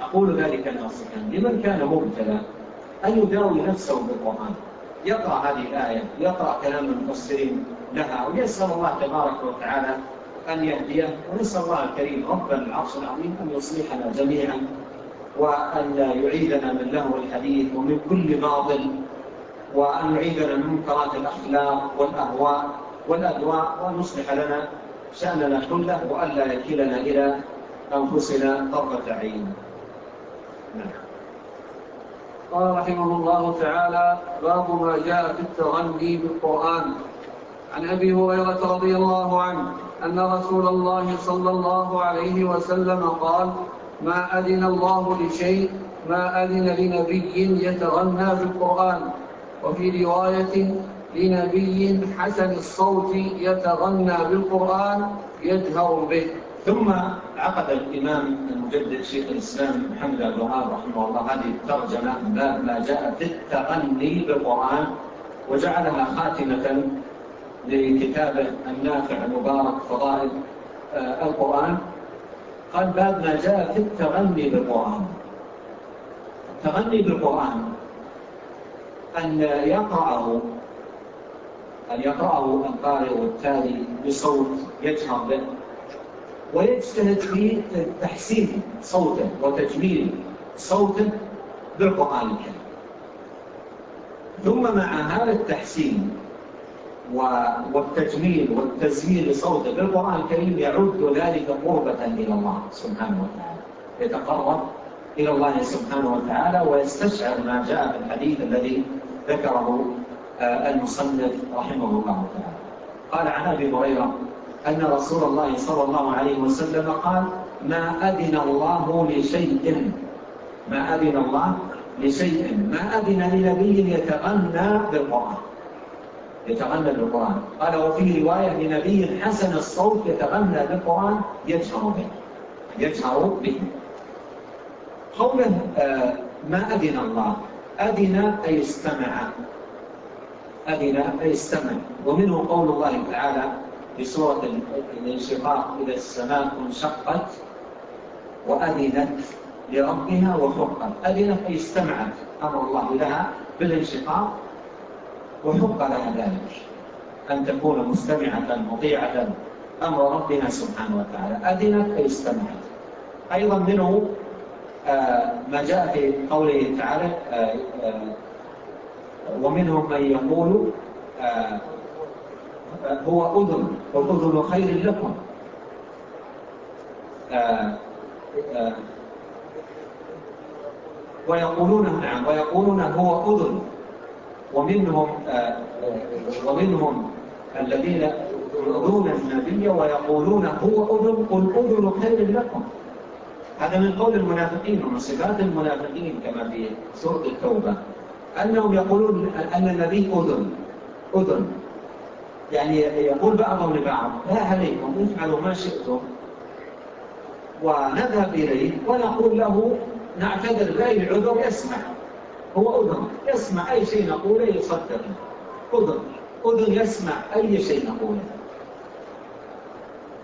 أقول ذلك ناصحا لمن كان مبتلى أن يداوي نفسه بالقرآن؟ يقرأ هذه الآية يقرأ كلام المفسرين لها ويسأل الله تبارك وتعالى أن يهديه ونسأل الله الكريم رب العرش العظيم أن يصلحنا جميعا وأن يعيدنا من لهو الحديث ومن كل باطل وأن يعيدنا من منكرات الأخلاق والأهواء والأدواء وأن يصلح لنا شأننا كله وأن لا يكلنا إلى أنفسنا طرفة عين. نعم. قال رحمه الله تعالى باب ما جاء في التغني بالقرآن. عن أبي هريرة رضي الله عنه أن رسول الله صلى الله عليه وسلم قال ما أذن الله لشيء ما أذن لنبي يتغنى بالقرآن. وفي رواية لنبي حسن الصوت يتغنى بالقرآن يجهر به. ثم عقد الإمام المجدد شيخ الإسلام محمد عبد الوهاب رحمه الله هذه الترجمة باب ما جاء في التغني بالقرآن وجعلها خاتمة لكتابه النافع المبارك فضائل آه، القرآن. قال باب ما جاء في التغني بالقرآن. التغني بالقرآن أن يقرأه أن يقرأه القارئ والتالي بصوت يجهر به. ويجتهد في تحسين صوته وتجميل صوته بالقرآن الكريم. ثم مع هذا التحسين والتجميل والتزيين صوته بالقرآن الكريم يعد ذلك قربة إلى الله سبحانه وتعالى. يتقرب إلى الله سبحانه وتعالى ويستشعر ما جاء في الحديث الذي ذكره آه، المصنف رحمه الله تعالى. قال عن أبي هريرة أن رسول الله صلى الله عليه وسلم قال ما أذن الله لشيء. ما أذن الله لشيء. ما أذن لنبي يتغنى بالقرآن. يتغنى بالقرآن. قال وفي رواية لنبي حسن الصوت يتغنى بالقرآن يجهر به. يجهر به. قوله آه، ما أذن الله؟ أذن أي استمع. أذن أي استمع. ومنه قول الله تعالى بصورة الانشقاق إلى السماء انشقت وأذنت لربها وحقا. أذنت أي استمعت أمر الله لها بالانشقاق وحق لها ذلك. أن تكون مستمعة مطيعة أمر ربنا سبحانه وتعالى. أذنت أي استمعت. أيضا منه آه، ما جاء في قوله تعالى آه، آه، ومنهم من يقول هو أذن وأذن خير لكم. آه، آه، ويقولون نعم ويقولون هو أذن. ومنهم آه، ومنهم الذين يؤذون النبي ويقولون هو أذن قل أذن خير لكم. هذا من قول المنافقين ومن صفات المنافقين كما في سورة التوبة. أنهم يقولون أن النبي أذن أذن. يعني يقول بعضهم لبعض لا عليكم افعلوا ما شئتم. ونذهب إليه ونقول له نعتذر بأي العذر يسمع. هو أذن يسمع أي شيء نقوله يصدق. أذن أذن يسمع أي شيء نقوله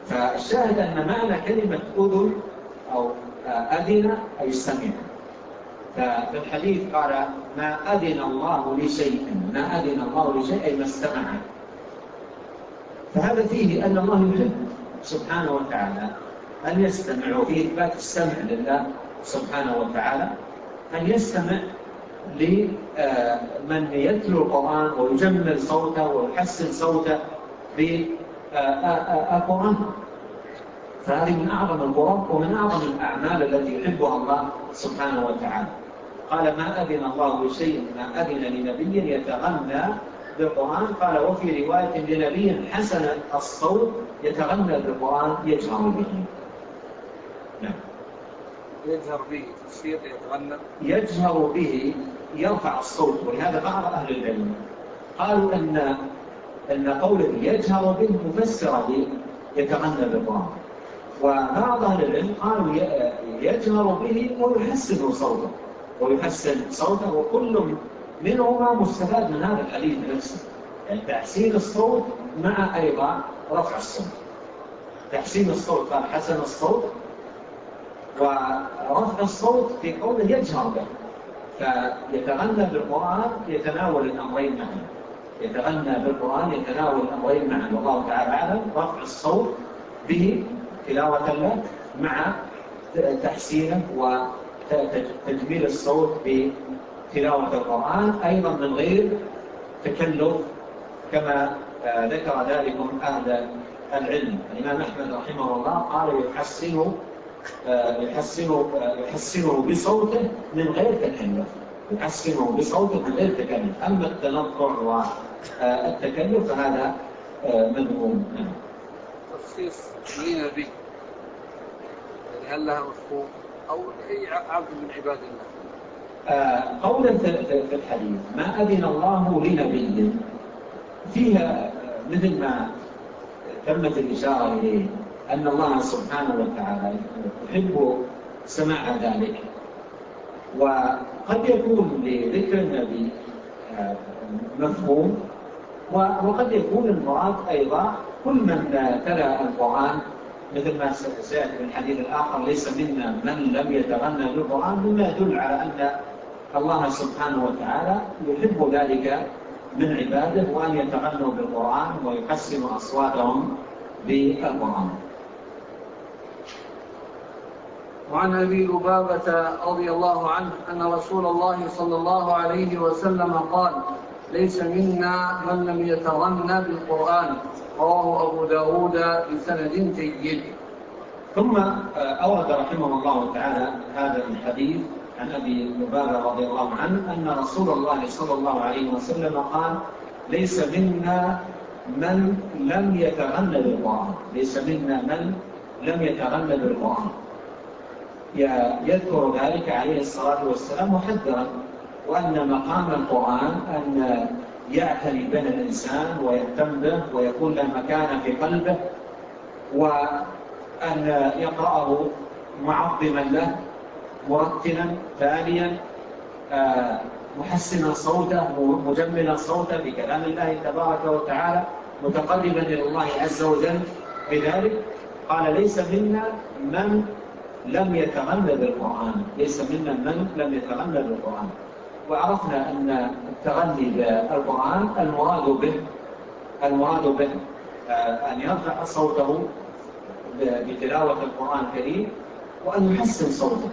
فالشاهد أن معنى كلمة أذن أو أذن أي سمع. ففي الحديث قال ما أذن الله لشيء ما أذن الله لشيء أي ما استمعت فهذا فيه أن الله يحب سبحانه وتعالى أن يستمع وفي إثبات السمع لله سبحانه وتعالى أن يستمع لمن يتلو القرآن ويجمل صوته ويحسن صوته بالقرآن آه، آه، آه، فهذه من أعظم القرآن ومن أعظم الأعمال التي يحبها الله سبحانه وتعالى. قال ما أذن الله شيء ما أذن لنبي يتغنى بالقرآن قال وفي رواية لنبي حسن الصوت يتغنى بالقرآن يجهر به. نعم. يجهر به تفسير يتغنى. يجهر به يرفع الصوت ولهذا بعض أهل العلم قالوا أن أن قوله يجهر به مفسر يتغنى بالقرآن. وبعض أهل العلم قالوا يجهر به ويحسن صوته ويحسن صوته وكل منهما مستفاد من هذا الحديث نفسه تحسين الصوت مع أيضا رفع الصوت. تحسين الصوت فحسن حسن الصوت ورفع الصوت في قوله يجهر به. فيتغنى بالقرآن يتناول الأمرين معا. يتغنى بالقرآن يتناول الأمرين معا. والله تعالى أعلم. رفع الصوت به تلاوة له مع تحسينه وتجميل الصوت تلاوة القرآن أيضا من غير تكلف كما آه، ذكر ذلكم أهل العلم. الإمام أحمد رحمه الله قال يحسنه آه، يحسنه آه، يحسنه بصوته من غير تكلف. يحسنه بصوته من غير تكلف. أما التنطع والتكلف فهذا مذموم. نعم. تخصيص مين به يعني هل لها مفهوم؟ أو أي عبد من عباد الله؟ آه، قولا في الحديث ما أذن الله لنبي؟ فيها مثل ما تمت الإشارة إليه أن الله سبحانه وتعالى يحب سماع ذلك. وقد يكون لذكر النبي آه، مفهوم وقد يكون المراد أيضا كل من تلا القرآن مثل ما سيأتي من الحديث الآخر ليس منا من لم يتغنى بالقرآن مما يدل على أن الله سبحانه وتعالى يحب ذلك من عباده وأن يتغنوا بالقرآن ويحسنوا أصواتهم بالقرآن. وعن أبي لبابة رضي الله عنه أن رسول الله صلى الله عليه وسلم قال ليس منا من لم يتغنى بالقرآن. رواه أبو داود بسند جيد. ثم أورد رحمه الله تعالى هذا الحديث عن أبي لبابة رضي الله عنه أن رسول الله صلى الله عليه وسلم قال ليس منا من لم يتغنى بالقرآن. ليس منا من لم يتغنى بالقرآن. يذكر ذلك عليه الصلاة والسلام محذرا وأن مقام القرآن أن يعتني به الإنسان ويهتم به ويكون له مكانة في قلبه وأن يقرأه معظما له موطنا ثانيا آه، محسنا صوته مجملا صوته بكلام الله تبارك وتعالى متقربا إلى الله عز وجل بذلك. قال ليس منا من لم يتغنى بالقرآن ليس منا من لم يتغنى بالقرآن وعرفنا أن التغني بالقرآن المراد به المراد به آه، أن يرفع صوته بتلاوة القرآن الكريم وأن يحسن صوته.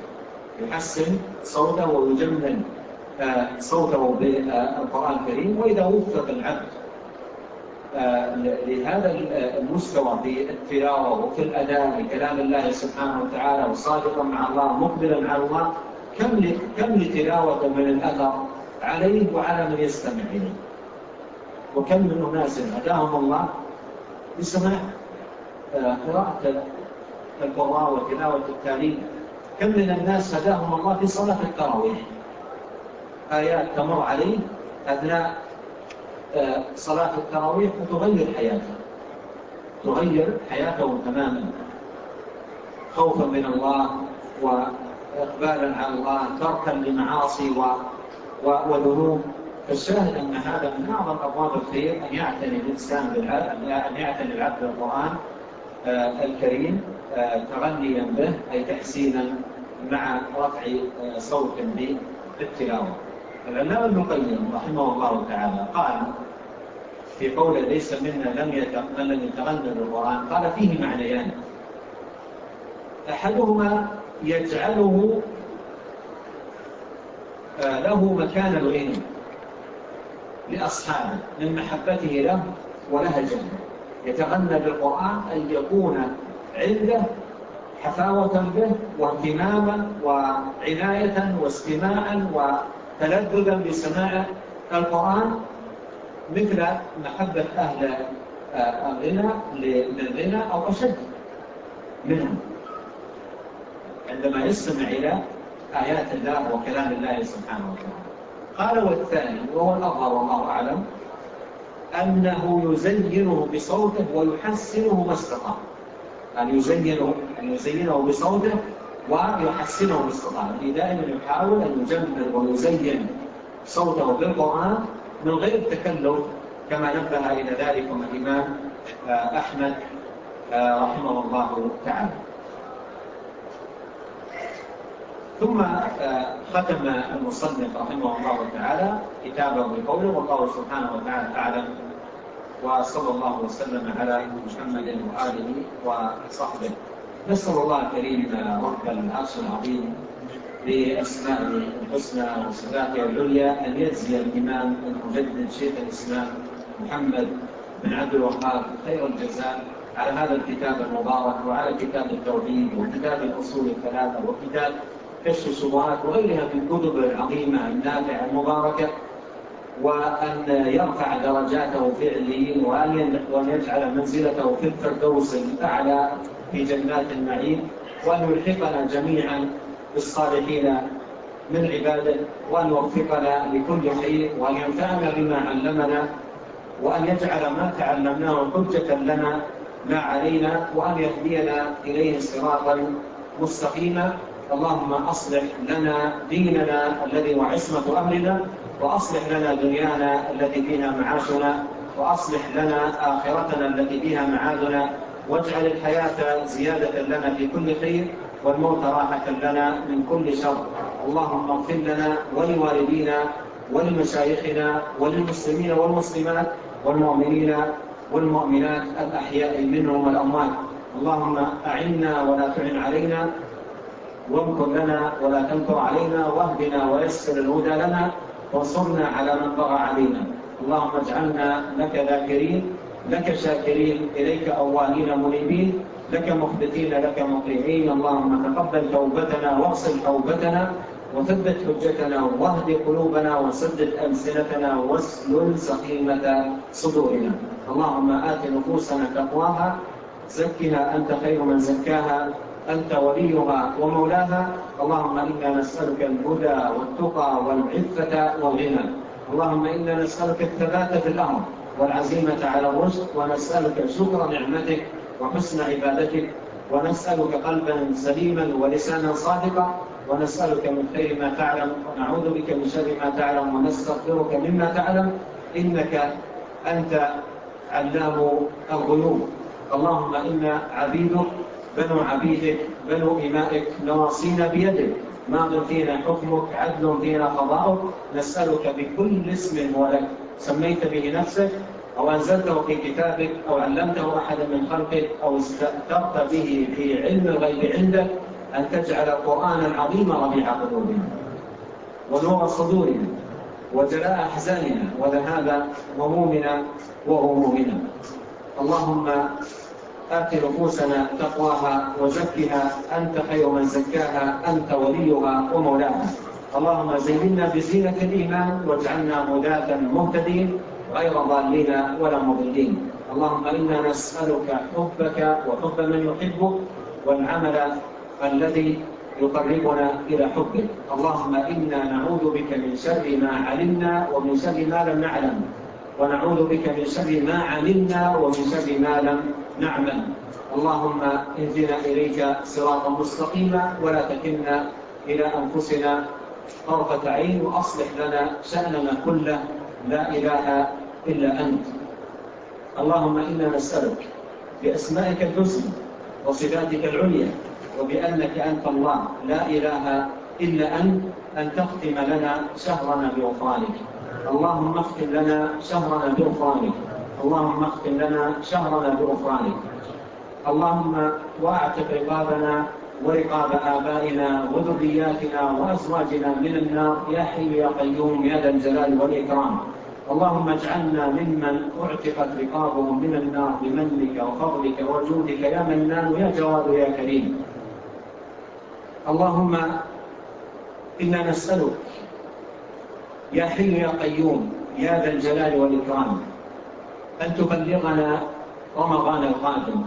يحسن صوته ويجمل آه، صوته بالقرآن الكريم وإذا وفق العبد آه، لهذا المستوى في التلاوة وفي الأداء لكلام الله سبحانه وتعالى وصادقا مع الله مقبلا على الله كم كم لتلاوة من الأثر عليه وعلى من يستمع إليه؟ وكم من أناس هداهم الله بسماع آه، قراءة القرآن وتلاوة التاريخ كم من الناس هداهم الله في صلاة التراويح؟ آيات تمر عليه أثناء آه، صلاة التراويح وتغير حياته. تغير حياته تماما. خوفا من الله وإقبالا على الله تركا لمعاصي وذنوب. فالشاهد أن هذا من أعظم أبواب الخير أن يعتني الإنسان بالعبد أن يعتني العبد بالقرآن. آه، الكريم آه، تغنيا به أي تحسينا مع رفع آه، صوت بالتلاوة. العلامة ابن القيم رحمه الله تعالى قال في قوله ليس منا لم لم يتغنى بالقرآن. قال فيه معنيان. أحدهما يجعله له مكان الغنى لأصحابه من محبته له ولهجته. يتغنى بالقرآن أن يكون عنده حفاوة به واهتماما وعناية واستماعا وتلذذا بسماع القرآن مثل محبة أهل الغنى للغنى أو أشد منهم عندما يستمع إلى آيات الله وكلام الله سبحانه وتعالى. قال والثاني وهو الأظهر والله أعلم أنه يزينه بصوته ويحسنه ما استطاع. أن يزينه, أن يزينه بصوته ويحسنه ما استطاع. يعني دائما يحاول أن يجمل ويزين صوته بالقرآن من غير التكلف كما نبه إلى ذلك الإمام آه، أحمد آه، رحمه الله تعالى. ثم آه، ختم المصنف رحمه الله تعالى كتابه بقوله وقال سبحانه وتعالى تعالى وصلى الله وسلم على محمد وآله وصحبه. نسأل الله الكريم رب العرش العظيم بأسمائه الحسنى وصفاته العليا أن يجزي الإمام المجدد شيخ الإسلام محمد بن عبد الوهاب خير الجزاء على هذا الكتاب المبارك وعلى كتاب التوحيد وكتاب الأصول الثلاثة وكتاب كشف الشبهات وغيرها من الكتب العظيمة النافعة المباركة. وأن يرفع درجاته في عليين وأن يجعل منزلته في الفردوس الأعلى في جنات النعيم وأن يلحقنا جميعا بالصالحين من عباده وأن يوفقنا لكل خير وأن ينفعنا بما علمنا وأن يجعل ما تعلمناه حجة لنا ما علينا وأن يهدينا إليه صراطا مستقيما. اللهم أصلح لنا ديننا الذي وعصمة أمرنا وأصلح لنا دنيانا التي فيها معاشنا وأصلح لنا آخرتنا التي فيها معادنا واجعل الحياة زيادة لنا في كل خير والموت راحة لنا من كل شر. اللهم اغفر لنا ولوالدينا ولمشايخنا وللمسلمين والمسلمات والمؤمنين والمؤمنات الأحياء منهم والأموات. اللهم أعنا ولا تعن علينا وامكر لنا ولا تنكر علينا واهدنا ويسر الهدى لنا. وانصرنا على من طغى علينا. اللهم اجعلنا لك ذاكرين لك شاكرين إليك أوانين منيبين لك مخبتين لك مطيعين. اللهم تقبل توبتنا واغسل توبتنا وثبت حجتنا واهد قلوبنا وسدد ألسنتنا واسلل سقيمة صدورنا. اللهم آت نفوسنا تقواها زكها أنت خير من زكاها. أنت وليها ومولاها. اللهم إنا نسألك الهدى والتقى والعفة والغنى. اللهم إنا نسألك الثبات في الأمر والعزيمة على الرشد ونسألك شكر نعمتك وحسن عبادتك ونسألك قلبا سليما ولسانا صادقا ونسألك من خير ما تعلم. ونعوذ بك من شر ما تعلم ونستغفرك مما تعلم. إنك أنت علام الغيوب. اللهم إنا عبيدك بنو عبيدك بنو إمائك نواصينا بيدك. ماض فينا حكمك عدل فينا قضاؤك. نسألك بكل اسم ولك سميت به نفسك أو أنزلته في كتابك أو علمته أحدا من خلقك أو استأثرت به في علم الغيب عندك أن تجعل القرآن العظيم ربيع قلوبنا ونور صدورنا وجلاء أحزاننا. وذهاب همومنا وغمومنا اللهم آت نفوسنا تقواها وزكها أنت خير من زكاها أنت وليها ومولاها. اللهم زيننا بزينة الإيمان واجعلنا هداة مهتدين غير ضالين ولا مضلين. اللهم إنا نسألك حبك وحب من يحبك والعمل الذي يقربنا إلى حبك. اللهم إنا نعوذ بك من شر ما علمنا ومن شر ما لم نعلم. ونعوذ بك من شر ما علمنا ومن شر ما لم نعلم نعمل اللهم اهدنا إليك صراطا مستقيما ولا تكلنا إلى أنفسنا طرفة عين وأصلح لنا شأننا كله. لا إله إلا أنت. اللهم إنا نسألك بأسمائك الحسنى وصفاتك العليا وبأنك أنت الله. لا إله إلا أنت. أن تختم لنا شهرنا بغفرانك اللهم اختم لنا شهرنا بغفرانك اللهم اختم لنا شهرنا بغفرانك. اللهم واعتق رقابنا ورقاب آبائنا وذرياتنا وأزواجنا من النار. يا حي يا قيوم يا ذا الجلال والإكرام. اللهم اجعلنا ممن اعتقت رقابهم من النار بمنك وفضلك وجودك. يا منان يا جواد يا كريم. اللهم إنا نسألك يا حي يا قيوم يا ذا الجلال والإكرام. أن تبلغنا رمضان القادم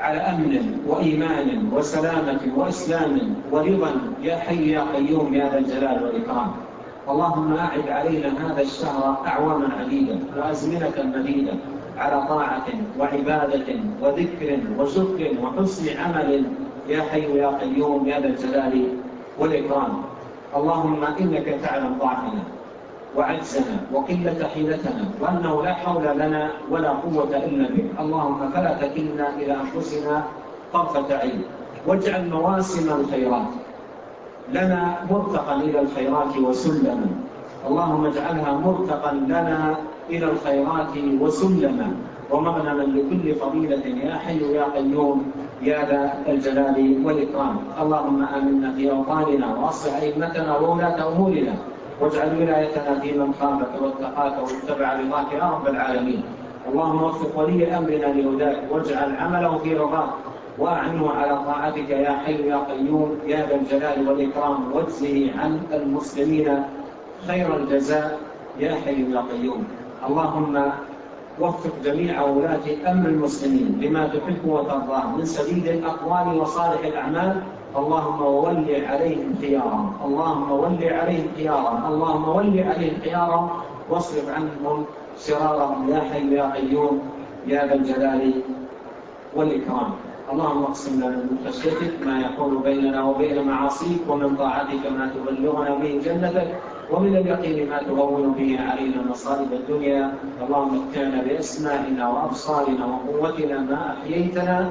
على أمن وإيمان وسلامة وإسلام ورضا. يا حي يا قيوم يا ذا الجلال والإكرام. اللهم أعد علينا هذا الشهر أعواما عديدة وأزمنة مديدة على طاعة وعبادة وذكر وشكر وحسن عمل. يا حي يا قيوم يا ذا الجلال والإكرام. اللهم إنك تعلم ضعفنا وعجزنا وقلة حيلتنا وأنه لا حول لنا ولا قوة إلا به اللهم فلا تكلنا إلى أنفسنا طرفة عين. واجعل مواسم الخيرات لنا مرتقا إلى الخيرات وسلما. اللهم اجعلها مرتقا لنا إلى الخيرات وسلما. ومغنما لكل فضيلة يا حي يا قيوم يا ذا الجلال والإكرام. اللهم آمنا في أوطاننا وأصلح أئمتنا وولاة أمورنا. واجعل ولايتنا في من واتقاك واتبع رضاك يا رب العالمين اللهم وفق ولي أمرنا لهداك واجعل عمله في رضاك. واعنه على طاعتك يا حي يا قيوم. يا ذا الجلال والإكرام. واجزه عن المسلمين خير الجزاء يا حي يا قيوم. اللهم وفق جميع ولاة أمر المسلمين لما تحب وترضاه من سبيل الأقوال وصالح الأعمال اللهم ول عليهم خيارا اللهم ول عليهم خيارا اللهم ول عليهم خيارا واصرف عنهم شرارهم يا حي يا قيوم. يا ذا الجلال والإكرام. اللهم اقسم لنا من خشيتك ما يكون بيننا وبين معاصيك ومن طاعتك ما تبلغنا به جنتك ومن اليقين ما تهون به علينا مصائب الدنيا. اللهم اتعنا بأسمائنا وأبصارنا وقوتنا ما أحييتنا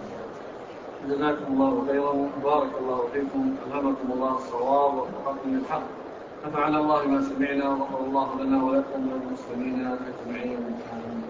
جزاكم الله خيرا بارك الله فيكم ألهمكم الله الصواب وفقكم الحق نفعنا الله ما سمعنا وغفر الله لنا ولكم وللمسلمين أجمعين. آمين